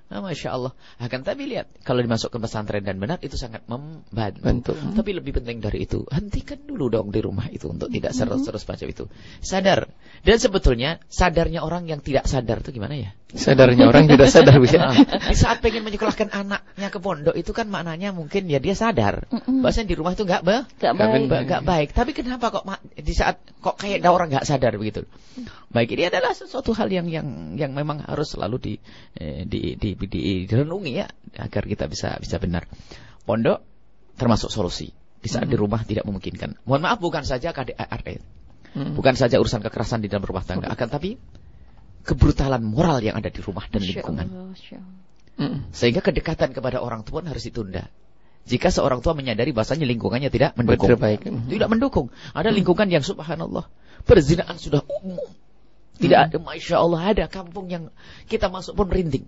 Nah, Masya Allah. Akan tapi lihat Kalau dimasukkan pesantren dan benar Itu sangat membantu.
Bantu.
Tapi lebih penting dari itu Hentikan dulu dong di rumah itu Untuk tidak terus-terus macam itu. Sadar. Dan sebetulnya Sadarnya orang yang tidak sadar itu gimana ya
Sadarnya orang tidak sadar bisa.
Nah, Di saat pengen menyekolahkan anaknya ke pondok Itu kan maknanya mungkin ya dia sadar. Bahasanya di rumah itu nggak be
Gak
Nggak
baik.
benar.
Gak baik. Tapi kenapa kok di saat kok kayak ada orang nggak sadar begitu? Baik ini adalah sesuatu hal yang yang yang memang harus selalu di eh, di, di, di, direnungi ya agar kita bisa bisa benar. Pondok termasuk solusi di saat di rumah tidak memungkinkan. Mohon maaf bukan saja KDRT,
Mm.
bukan saja urusan kekerasan di dalam rumah tangga, akan tapi kebrutalan moral yang ada di rumah dan
Masya
lingkungan.
Allah, Masya Allah.
Mm.
Sehingga kedekatan kepada orang tua harus ditunda. Jika seorang tua menyadari bahasanya lingkungannya tidak mendukung.
Betul baik.
Tidak mendukung. Ada lingkungan yang subhanallah. Perzinaan sudah umum. Tidak ada, Masya Allah, ada kampung yang kita masuk pun merinding.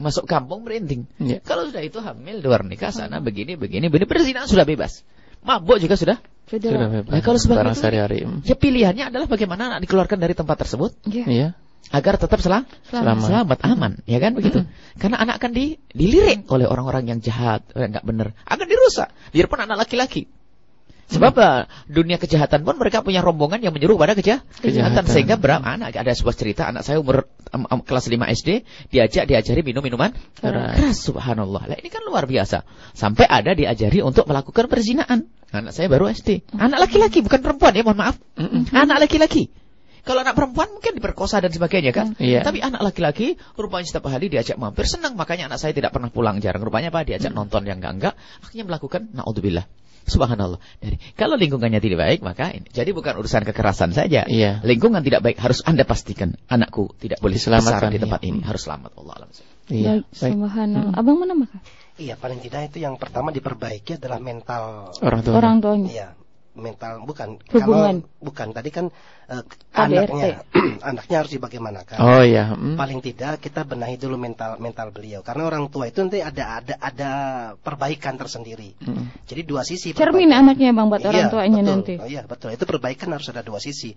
Masuk kampung merinding.
Iya.
Kalau sudah itu hamil, luar nikah, sana begini, begini, begini. Perzinaan sudah bebas. Mabuk juga sudah.
Sudah.
Sudah bebas.
Nah, kalau
Barang
itu-
sehari-hari.
Ya pilihannya adalah bagaimana anak dikeluarkan dari tempat tersebut.
Iya.
Iya.
Agar tetap selang,
Selamat.
selamat, aman, ya kan begitu? Karena anak akan di, dilirik oleh orang-orang yang jahat, yang nggak benar, akan dirusak. Biarpun anak laki-laki. Sebab eh, dunia kejahatan pun mereka punya rombongan yang menyuruh pada keja kejahatan
Kejahatan.
sehingga berapa anak ada sebuah cerita anak saya umur em, em, kelas 5 SD diajak diajari minum minuman
Keras.
keras subhanallah. Lah ini kan luar biasa. Sampai ada diajari untuk melakukan perzinaan. Anak saya baru SD. Anak laki-laki bukan perempuan ya, mohon maaf.
Mm-mm.
Anak laki-laki. Kalau anak perempuan mungkin diperkosa dan sebagainya kan.
Iya.
Tapi anak laki-laki rupanya setiap hari diajak mampir senang makanya anak saya tidak pernah pulang jarang. Rupanya apa diajak nonton yang enggak-enggak akhirnya melakukan naudzubillah. Subhanallah. Dari kalau lingkungannya tidak baik maka ini. Jadi bukan urusan kekerasan saja.
Iya.
Lingkungan tidak baik harus Anda pastikan anakku tidak boleh
Diselamatkan,
di tempat
iya.
ini. Harus selamat Allah alam.
Iya.
Baik,
Baik.
subhanallah. Abang mana maka?
Iya, paling tidak itu yang pertama diperbaiki adalah mental
Orang tua.
Orang tuanya.
Iya, mental bukan
Hubungan.
kalau bukan tadi kan
KDRT.
anaknya anaknya harus dibagaimanakan.
Oh iya. Mm.
Paling tidak kita benahi dulu mental mental beliau karena orang tua itu nanti ada ada ada perbaikan tersendiri.
Mm.
Jadi dua sisi.
Cermin
perbaikan.
anaknya bang buat orang
Iya,
tuanya
betul.
nanti.
Oh, iya betul. Itu perbaikan harus ada dua sisi.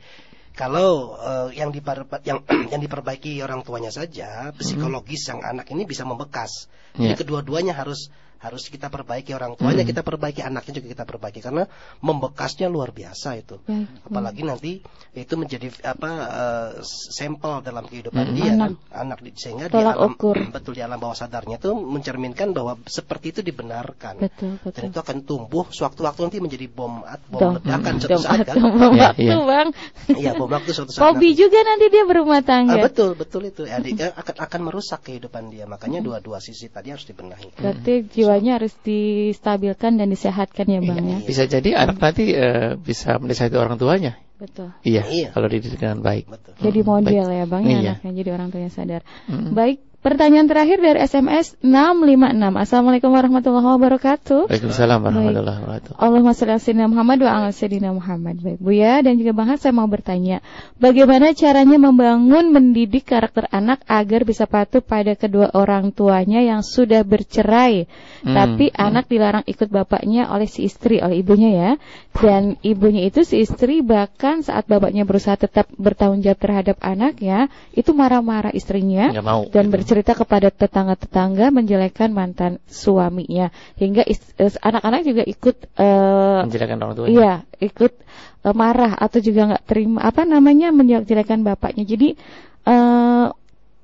Kalau eh, yang diper, yang yang diperbaiki orang tuanya saja, psikologis yang anak ini bisa membekas. Jadi
Iya.
kedua-duanya harus harus kita perbaiki orang tuanya, kita perbaiki anaknya juga kita perbaiki karena membekasnya luar biasa itu.
Baik.
Apalagi nanti itu menjadi apa eh, sampel dalam kehidupan
Hmm.
dia
Anak.
kan anak di- sehingga di alam
ukur.
betul di alam bawah sadarnya itu mencerminkan bahwa seperti itu dibenarkan
Betul,
dan
betul.
itu akan tumbuh sewaktu-waktu nanti menjadi bom at- bom
Dom,
ledakan suatu
dom
saat kan
atom, bom
Iya,
waktu
iya.
bang.
iya bom waktu suatu saat
Hobi
nanti.
juga nanti dia berumah
Ah,
tangga.
betul betul itu ya, di- eh, akan akan merusak kehidupan dia makanya dua-dua sisi tadi harus dibenahi
Berarti jiwanya harus distabilkan dan disehatkan ya bang ya.
Bisa jadi anak nanti eh, bisa mendesati orang tuanya.
Betul.
Iya.
Iya.
Kalau dididik dengan baik.
betul
Jadi model
Baik.
ya bang ya
Iya.
anaknya jadi orang tuanya sadar.
Mm.
Baik Pertanyaan terakhir dari SMS 656. Assalamualaikum warahmatullahi wabarakatuh.
Waalaikumsalam warahmatullahi wabarakatuh.
Allahumma sholli ala sayyidina Muhammad wa ala sayyidina Muhammad. Baik, Bu ya dan juga Bang Has, saya mau bertanya, bagaimana caranya membangun mendidik karakter anak agar bisa patuh pada kedua orang tuanya yang sudah bercerai,
Hmm,
tapi
hmm.
anak dilarang ikut bapaknya oleh si istri, oleh ibunya ya. Dan ibunya itu si istri bahkan saat bapaknya berusaha tetap bertanggung jawab terhadap anaknya, itu marah-marah istrinya
Nggak mau.
dan
gitu.
Bercerita kepada tetangga-tetangga menjelekkan mantan suaminya hingga eh, anak-anak juga ikut eh,
menjelekan orang tuanya.
iya ikut eh, marah atau juga nggak terima apa namanya menjelekkan bapaknya jadi eh,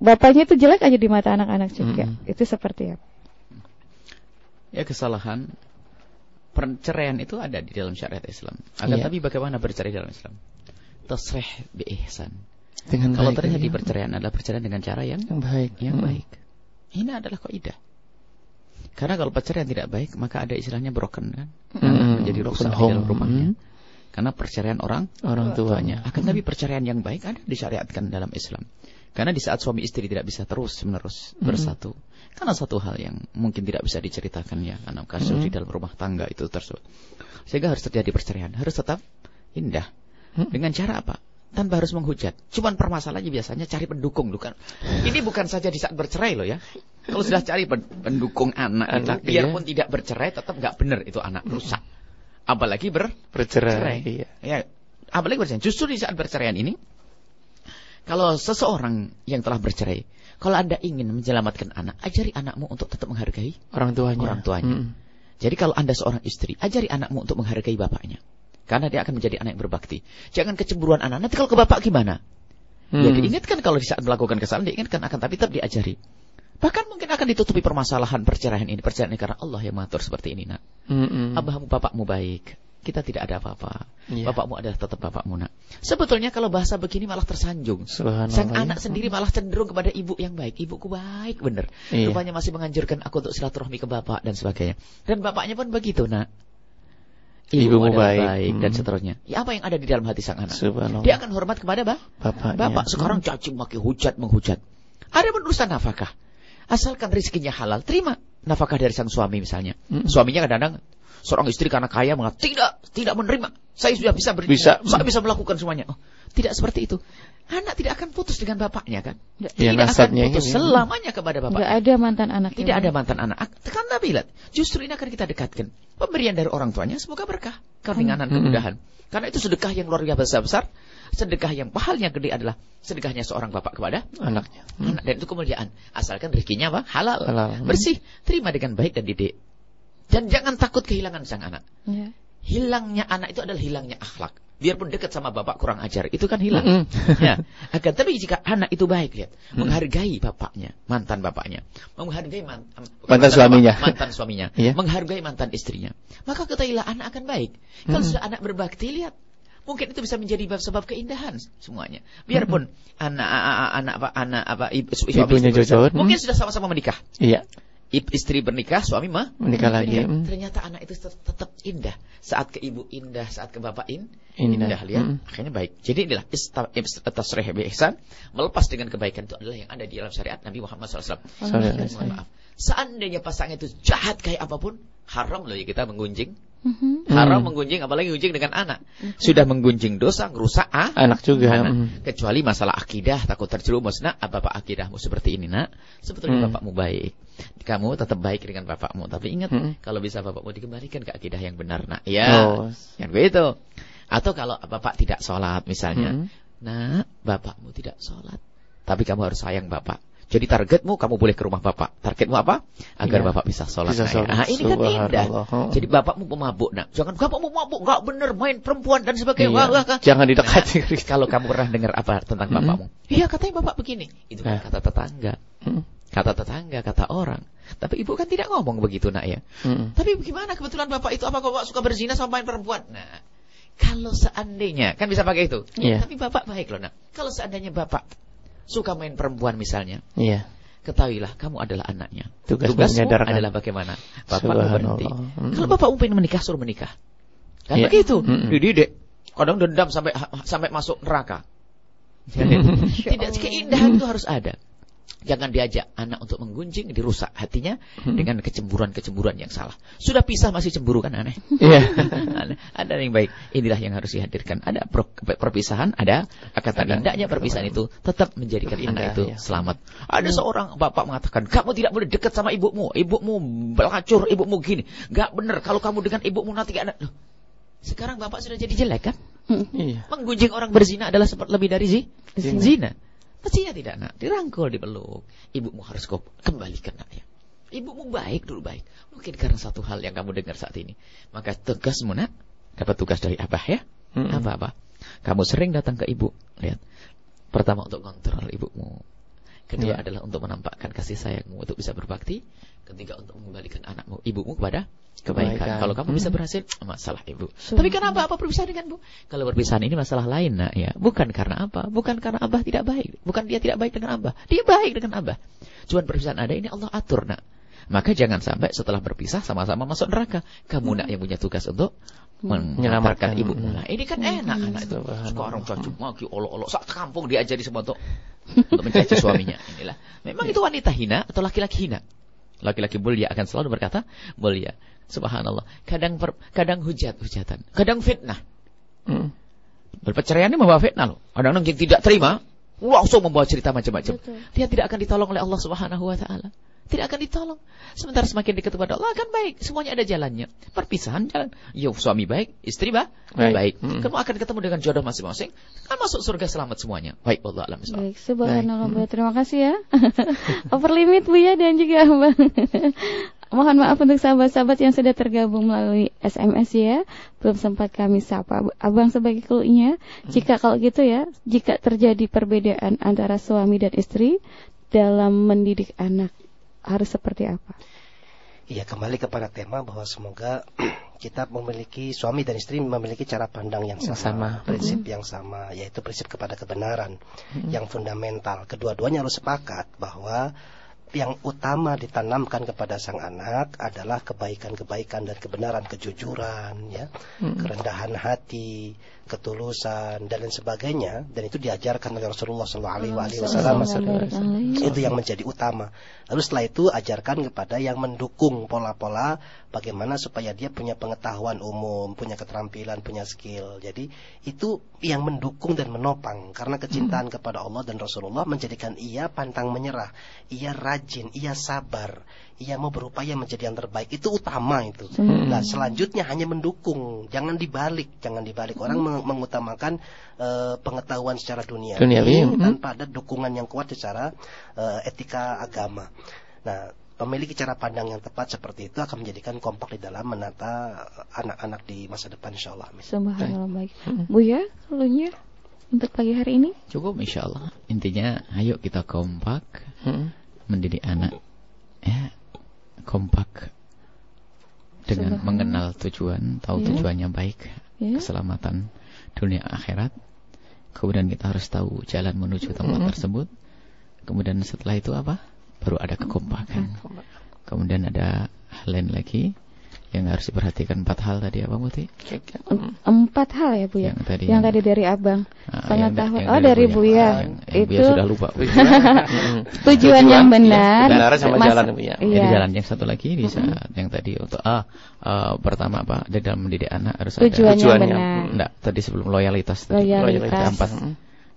bapaknya itu jelek aja di mata anak-anak juga
Mm-mm.
itu seperti apa
Ya kesalahan perceraian itu ada di dalam syariat Islam. Akan
Iya.
tapi bagaimana bercerai dalam Islam? Tasrih bi ihsan.
Dengan
Kalau
baik,
terjadi
ya.
perceraian adalah perceraian dengan cara yang
yang baik,
yang
Hmm.
baik. Ini adalah kaidah. Karena kalau perceraian tidak baik, maka ada istilahnya broken kan?
Hmm.
Menjadi rusak di dalam rumahnya.
Hmm.
Karena perceraian orang
Orang tuanya.
Akan tapi perceraian yang baik ada disyariatkan dalam Islam. Karena di saat suami istri tidak bisa terus menerus
Hmm.
bersatu. Karena satu hal yang mungkin tidak bisa diceritakan ya, karena kasus
Hmm.
di dalam rumah tangga itu tersebut. Sehingga harus terjadi perceraian, harus tetap indah.
Hmm.
Dengan cara apa? Tanpa harus menghujat. Cuman permasalahannya biasanya cari pendukung, bukan? Ini bukan saja di saat bercerai loh ya. Kalau sudah cari pen- pendukung anak,
Anak,
itu,
iya.
biarpun tidak bercerai, tetap nggak benar itu anak rusak. Apalagi ber
Bercerai.
Cerai.
Iya.
Ya, apalagi bercerai. Justru di saat perceraian ini, kalau seseorang yang telah bercerai, kalau anda ingin menyelamatkan anak, ajari anakmu untuk tetap menghargai.
Orang tuanya.
Orang tuanya.
Hmm.
Jadi kalau anda seorang istri, ajari anakmu untuk menghargai bapaknya. Karena dia akan menjadi anak yang berbakti. Jangan kecemburuan anak. Nanti kalau ke bapak gimana? Ya
Hmm.
diingatkan kalau di saat melakukan kesalahan, diingatkan akan tapi tetap diajari. Bahkan mungkin akan ditutupi permasalahan perceraian ini. Perceraian ini karena Allah yang mengatur seperti ini nak.
Hmm.
Abahmu bapakmu baik. Kita tidak ada apa-apa.
Iya.
Bapakmu adalah tetap bapakmu nak. Sebetulnya kalau bahasa begini malah tersanjung. Sang
ya.
anak sendiri malah cenderung kepada ibu yang baik. Ibuku baik bener.
Iya.
Rupanya masih menganjurkan aku untuk silaturahmi ke bapak dan sebagainya. Dan bapaknya pun begitu nak.
Ibumu
adalah
baik.
dan
Hmm.
seterusnya. Ya apa yang ada di dalam hati sang anak? Dia akan hormat kepada bah?
Bapaknya.
Bapak sekarang caci maki hujat menghujat. Ada urusan nafkah. Asalkan rezekinya halal, terima nafkah dari sang suami misalnya.
Mm.
Suaminya kadang-kadang seorang istri karena kaya mengatakan tidak, tidak menerima. Saya sudah bisa ber-
Bisa.
saya bisa melakukan semuanya. Oh, tidak seperti itu. Anak tidak akan putus dengan bapaknya kan?
Ya,
tidak akan
nasabnya
putus
ini.
selamanya kepada
nggak
bapaknya.
ada mantan anak
Tidak ada mantan anak. Ak- Tekan tapi lihat, justru ini akan kita dekatkan. Pemberian dari orang tuanya semoga berkah, keringanan,
Hmm.
kemudahan. Karena itu sedekah yang luar biasa besar. Sedekah yang pahalnya gede adalah sedekahnya seorang bapak kepada
Anaknya. Hmm.
anak dan itu kemuliaan. Asalkan rezekinya apa? Halal.
Halal. Hmm.
Bersih, terima dengan baik dan didik. Dan jangan takut kehilangan sang anak.
Ya.
Hilangnya anak itu adalah hilangnya akhlak. Biarpun dekat sama bapak kurang ajar, itu kan hilang.
Mm-mm.
ya. Akan tapi jika anak itu baik lihat,
Hmm.
menghargai bapaknya, mantan bapaknya, menghargai man- bukan
Mantan suaminya.
bapak, mantan suaminya,
Iya.
menghargai mantan istrinya, maka ketahuilah anak akan baik. Kalau
Mm-mm.
sudah anak berbakti lihat, mungkin itu bisa menjadi bab- sebab keindahan semuanya. Biarpun anak anak apa anak apa ibu, suami
Ibunya
istri
jodoh.
bersama, mungkin sudah sama-sama menikah.
Iya.
I- Istri bernikah, suami mah
Menikah lagi.
menikah.
Hmm.
Ternyata anak itu tetap, tetap indah. Saat ke ibu indah, saat ke bapak in,
Indah.
indah, lihat.
Mm.
Akhirnya baik. Jadi inilah tasrih bi ihsan, melepas dengan kebaikan itu adalah yang ada di dalam syariat Nabi Muhammad SAW. Mohon
saya.
maaf. Seandainya pasangan itu jahat kayak apa pun, haram loh ya kita menggunjing.
Mhm.
Haram
Hmm.
menggunjing, apalagi gunjing dengan anak. Sudah menggunjing dosa, ngerusak ah,
Anak juga.
anak.
Hmm.
Kecuali masalah akidah, takut terjerumus. Nak, apa pak akidahmu seperti ini nak? Sebetulnya
Hmm.
bapakmu baik. Kamu tetap baik dengan bapakmu. Tapi ingat,
Hmm.
kalau bisa bapakmu dikembalikan ke akidah yang benar nak. Ya,
Oh.
yang begitu. Atau kalau bapak tidak sholat misalnya.
Hmm.
Nah, bapakmu tidak sholat. Tapi kamu harus sayang bapak. Jadi targetmu kamu boleh ke rumah bapak. Targetmu apa? Agar
Iya.
bapak bisa sholat.
Bisa sholat.
Nah, ini kan indah. Jadi bapakmu pemabuk. Nah, jangan bapakmu mabuk, nggak bener main perempuan dan sebagainya.
Iya.
Wah, wah, wah.
Jangan didekati.
Nah, kalau kamu pernah dengar apa tentang
Mm-mm.
bapakmu? Iya, katanya bapak begini. Itu kan
Nah.
kata tetangga.
Hmm.
Kata tetangga, kata orang. Tapi ibu kan tidak ngomong begitu, nak ya.
Hmm.
Tapi bagaimana kebetulan bapak itu apa bapak suka berzina sama main perempuan? Nah, kalau seandainya kan bisa pakai itu.
Iya.
Tapi bapak baik loh, nak. Kalau seandainya bapak suka main perempuan misalnya,
Iya.
ketahuilah kamu adalah anaknya.
Tugasmu
Tugasmu
menyadarkan.
adalah bagaimana bapak berhenti.
Mm.
Kalau bapak pengen menikah suruh menikah. Kan
Iya.
begitu.
Mm-mm.
Dididik. Kadang dendam sampai sampai masuk neraka. Jadi, tidak keindahan itu harus ada. Jangan diajak anak untuk menggunjing, dirusak hatinya
Hmm.
dengan kecemburuan-kecemburuan yang salah. Sudah pisah masih cemburu kan aneh. Aneh. ada yang baik. Inilah yang harus dihadirkan. Ada pro- perpisahan, ada
Ada.
indahnya perpisahan itu tetap menjadikan
Indah,
anak itu
ya.
selamat. Ada seorang bapak mengatakan, kamu tidak boleh dekat sama ibumu. Ibumu belacur, ibumu gini. Gak benar kalau kamu dengan ibumu nanti anak. Loh, sekarang bapak sudah jadi jelek kan?
Iya.
Menggunjing orang berzina adalah seperti lebih dari zi-
Zina.
zina. Mestinya tidak nak. Dirangkul, dipeluk. Ibumu harus kau kembalikan naknya. Ibumu baik dulu baik. Mungkin karena satu hal yang kamu dengar saat ini. Maka tugasmu nak. Dapat tugas dari abah ya. Apa-apa. Kamu sering datang ke ibu. Lihat. Pertama untuk kontrol ibumu. Kedua
Iya.
adalah untuk menampakkan kasih sayangmu untuk bisa berbakti. Ketiga untuk mengembalikan anakmu, ibumu kepada kebaikan.
Kebaikan.
Kalau kamu bisa
Hmm.
berhasil, masalah ibu.
Subhanallah.
Tapi kenapa apa berpisah dengan bu? Kalau berpisahan ini masalah lain nak ya. Bukan karena apa? Bukan karena abah tidak baik. Bukan dia tidak baik dengan abah. Dia baik dengan abah. Cuman perpisahan ada ini Allah atur nak. Maka jangan sampai setelah berpisah sama-sama masuk neraka. Kamu nak yang punya tugas untuk
Menyelamatkan.
menyelamatkan ibu. Nah, ini kan enak anak itu.
Subhanallah.
Sekarang cacu maki olok-olok sak kampung diajari semua untuk untuk mencaci suaminya. Inilah. Memang itu wanita hina atau laki-laki hina? Laki-laki mulia akan selalu berkata mulia. Subhanallah. Kadang per- kadang hujat hujatan, kadang fitnah.
Mm.
Perceraian ini membawa fitnah loh. Kadang-kadang yang tidak terima langsung membawa cerita macam-macam. Dia tidak akan ditolong oleh Allah Subhanahu wa taala. Tidak akan ditolong. Sementara semakin dekat kepada Allah akan baik. Semuanya ada jalannya. Perpisahan jalan. Ya suami baik, istri bah,
Baik.
baik.
Hmm.
Kamu akan ketemu dengan jodoh masing-masing. Kan masuk surga selamat semuanya. Baik, Allah alam.
Baik, subhanallah Bu. Terima kasih ya. Over limit Bu ya dan juga Abang. Mohon maaf untuk sahabat-sahabat yang sudah tergabung melalui SMS ya. Belum sempat kami sapa. Abang sebagai clue-nya, jika kalau gitu ya, jika terjadi perbedaan antara suami dan istri dalam mendidik anak, harus seperti apa?
Iya kembali kepada tema bahwa semoga kita memiliki suami dan istri memiliki cara pandang yang sama,
sama.
prinsip yang sama, yaitu prinsip kepada kebenaran yang fundamental. Kedua-duanya harus sepakat bahwa yang utama ditanamkan kepada sang anak adalah kebaikan-kebaikan dan kebenaran, kejujuran, ya, kerendahan hati, ketulusan dan lain sebagainya. Dan itu diajarkan oleh Rasulullah SAW. Itu yang menjadi utama. Lalu setelah itu ajarkan kepada yang mendukung pola-pola bagaimana supaya dia punya pengetahuan umum, punya keterampilan, punya skill. Jadi itu yang mendukung dan menopang karena kecintaan kepada Allah dan Rasulullah menjadikan ia pantang menyerah, ia rajin, ia sabar, ia mau berupaya menjadi yang terbaik. Itu utama itu. Nah, selanjutnya hanya mendukung, jangan dibalik, jangan dibalik. Orang meng- mengutamakan eh, pengetahuan secara dunia
Duniawi, hmm.
tanpa ada dukungan yang kuat secara eh, etika agama. Nah, memiliki cara pandang yang tepat seperti itu akan menjadikan kompak di dalam menata anak-anak di masa depan insya Allah.
Subhanallah baik. Bu ya, clue-nya untuk pagi hari ini?
Cukup insya Allah. Intinya, ayo kita kompak
Mm.
Mendidik anak. Ya, kompak dengan mengenal tujuan, tahu
Ya.
tujuannya baik,
Ya.
keselamatan dunia akhirat. Kemudian kita harus tahu jalan menuju tempat
Mm.
tersebut. Kemudian setelah itu apa? Baru ada kekompakan. Kemudian ada hal lain lagi yang harus diperhatikan empat hal tadi apa Muti?
Em- Empat hal ya Bu ya.
Yang tadi
Yang tadi dari Abang.
Ah,
Pengetahuan.
yang
Oh dari Bu ya.
Yang, yang Bu ya
Itu
sudah lupa. Bu.
tujuan yang benar.
Kebenaran sama
Mas-
jalan, Bu ya.
Jadi
Iya.
jalan yang satu lagi di saat yang tadi untuk ah eh, pertama apa di dalam mendidik anak harus
Tujuan yang
ada
Tujuannya.
benar.
enggak tadi sebelum loyalitas tadi.
Loyalitas.
Ada empat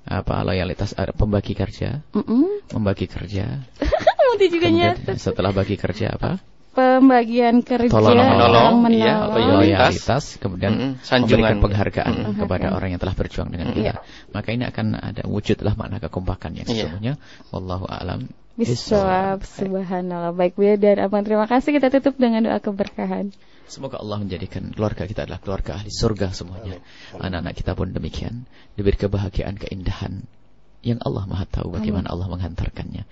apa loyalitas ada pembagi kerja,
Mm-mm.
membagi kerja.
Muti juga nyatet.
setelah bagi kerja apa?
Pembagian kerja
Tolong
menolong,
menolong.
iya, loyalitas.
Loyalitas, kemudian
Mm-mm, sanjungan.
memberikan penghargaan
Mm-mm.
kepada orang yang telah berjuang dengan kita. Maka ini akan ada wujudlah makna kekompakan yang
Iya.
sesungguhnya. Wallahu a'lam.
Bisawab, subhanallah. Baik Bu ya, dan Abang terima kasih. Kita tutup dengan doa keberkahan.
Semoga Allah menjadikan keluarga kita adalah keluarga ahli surga semuanya. Anak-anak kita pun demikian. Diberi kebahagiaan, keindahan. Yang Allah maha tahu bagaimana Allah menghantarkannya.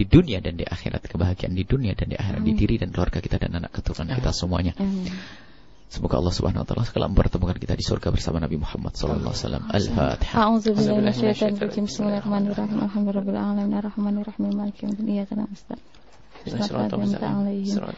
Di dunia dan di akhirat. Kebahagiaan di dunia dan di akhirat. Di diri dan keluarga kita dan anak keturunan kita semuanya.
Amin.
Semoga Allah subhanahu wa ta'ala sekalian mempertemukan kita di surga bersama Nabi Muhammad sallallahu alaihi wasallam. Al-Fatihah.
A'udzu billahi minasyaitonir rajim. Bismillahirrahmanirrahim. Alhamdulillahirabbil alamin arrahmanirrahim maliki yaumiddin. Iyyaka na'budu wa iyyaka nasta'in.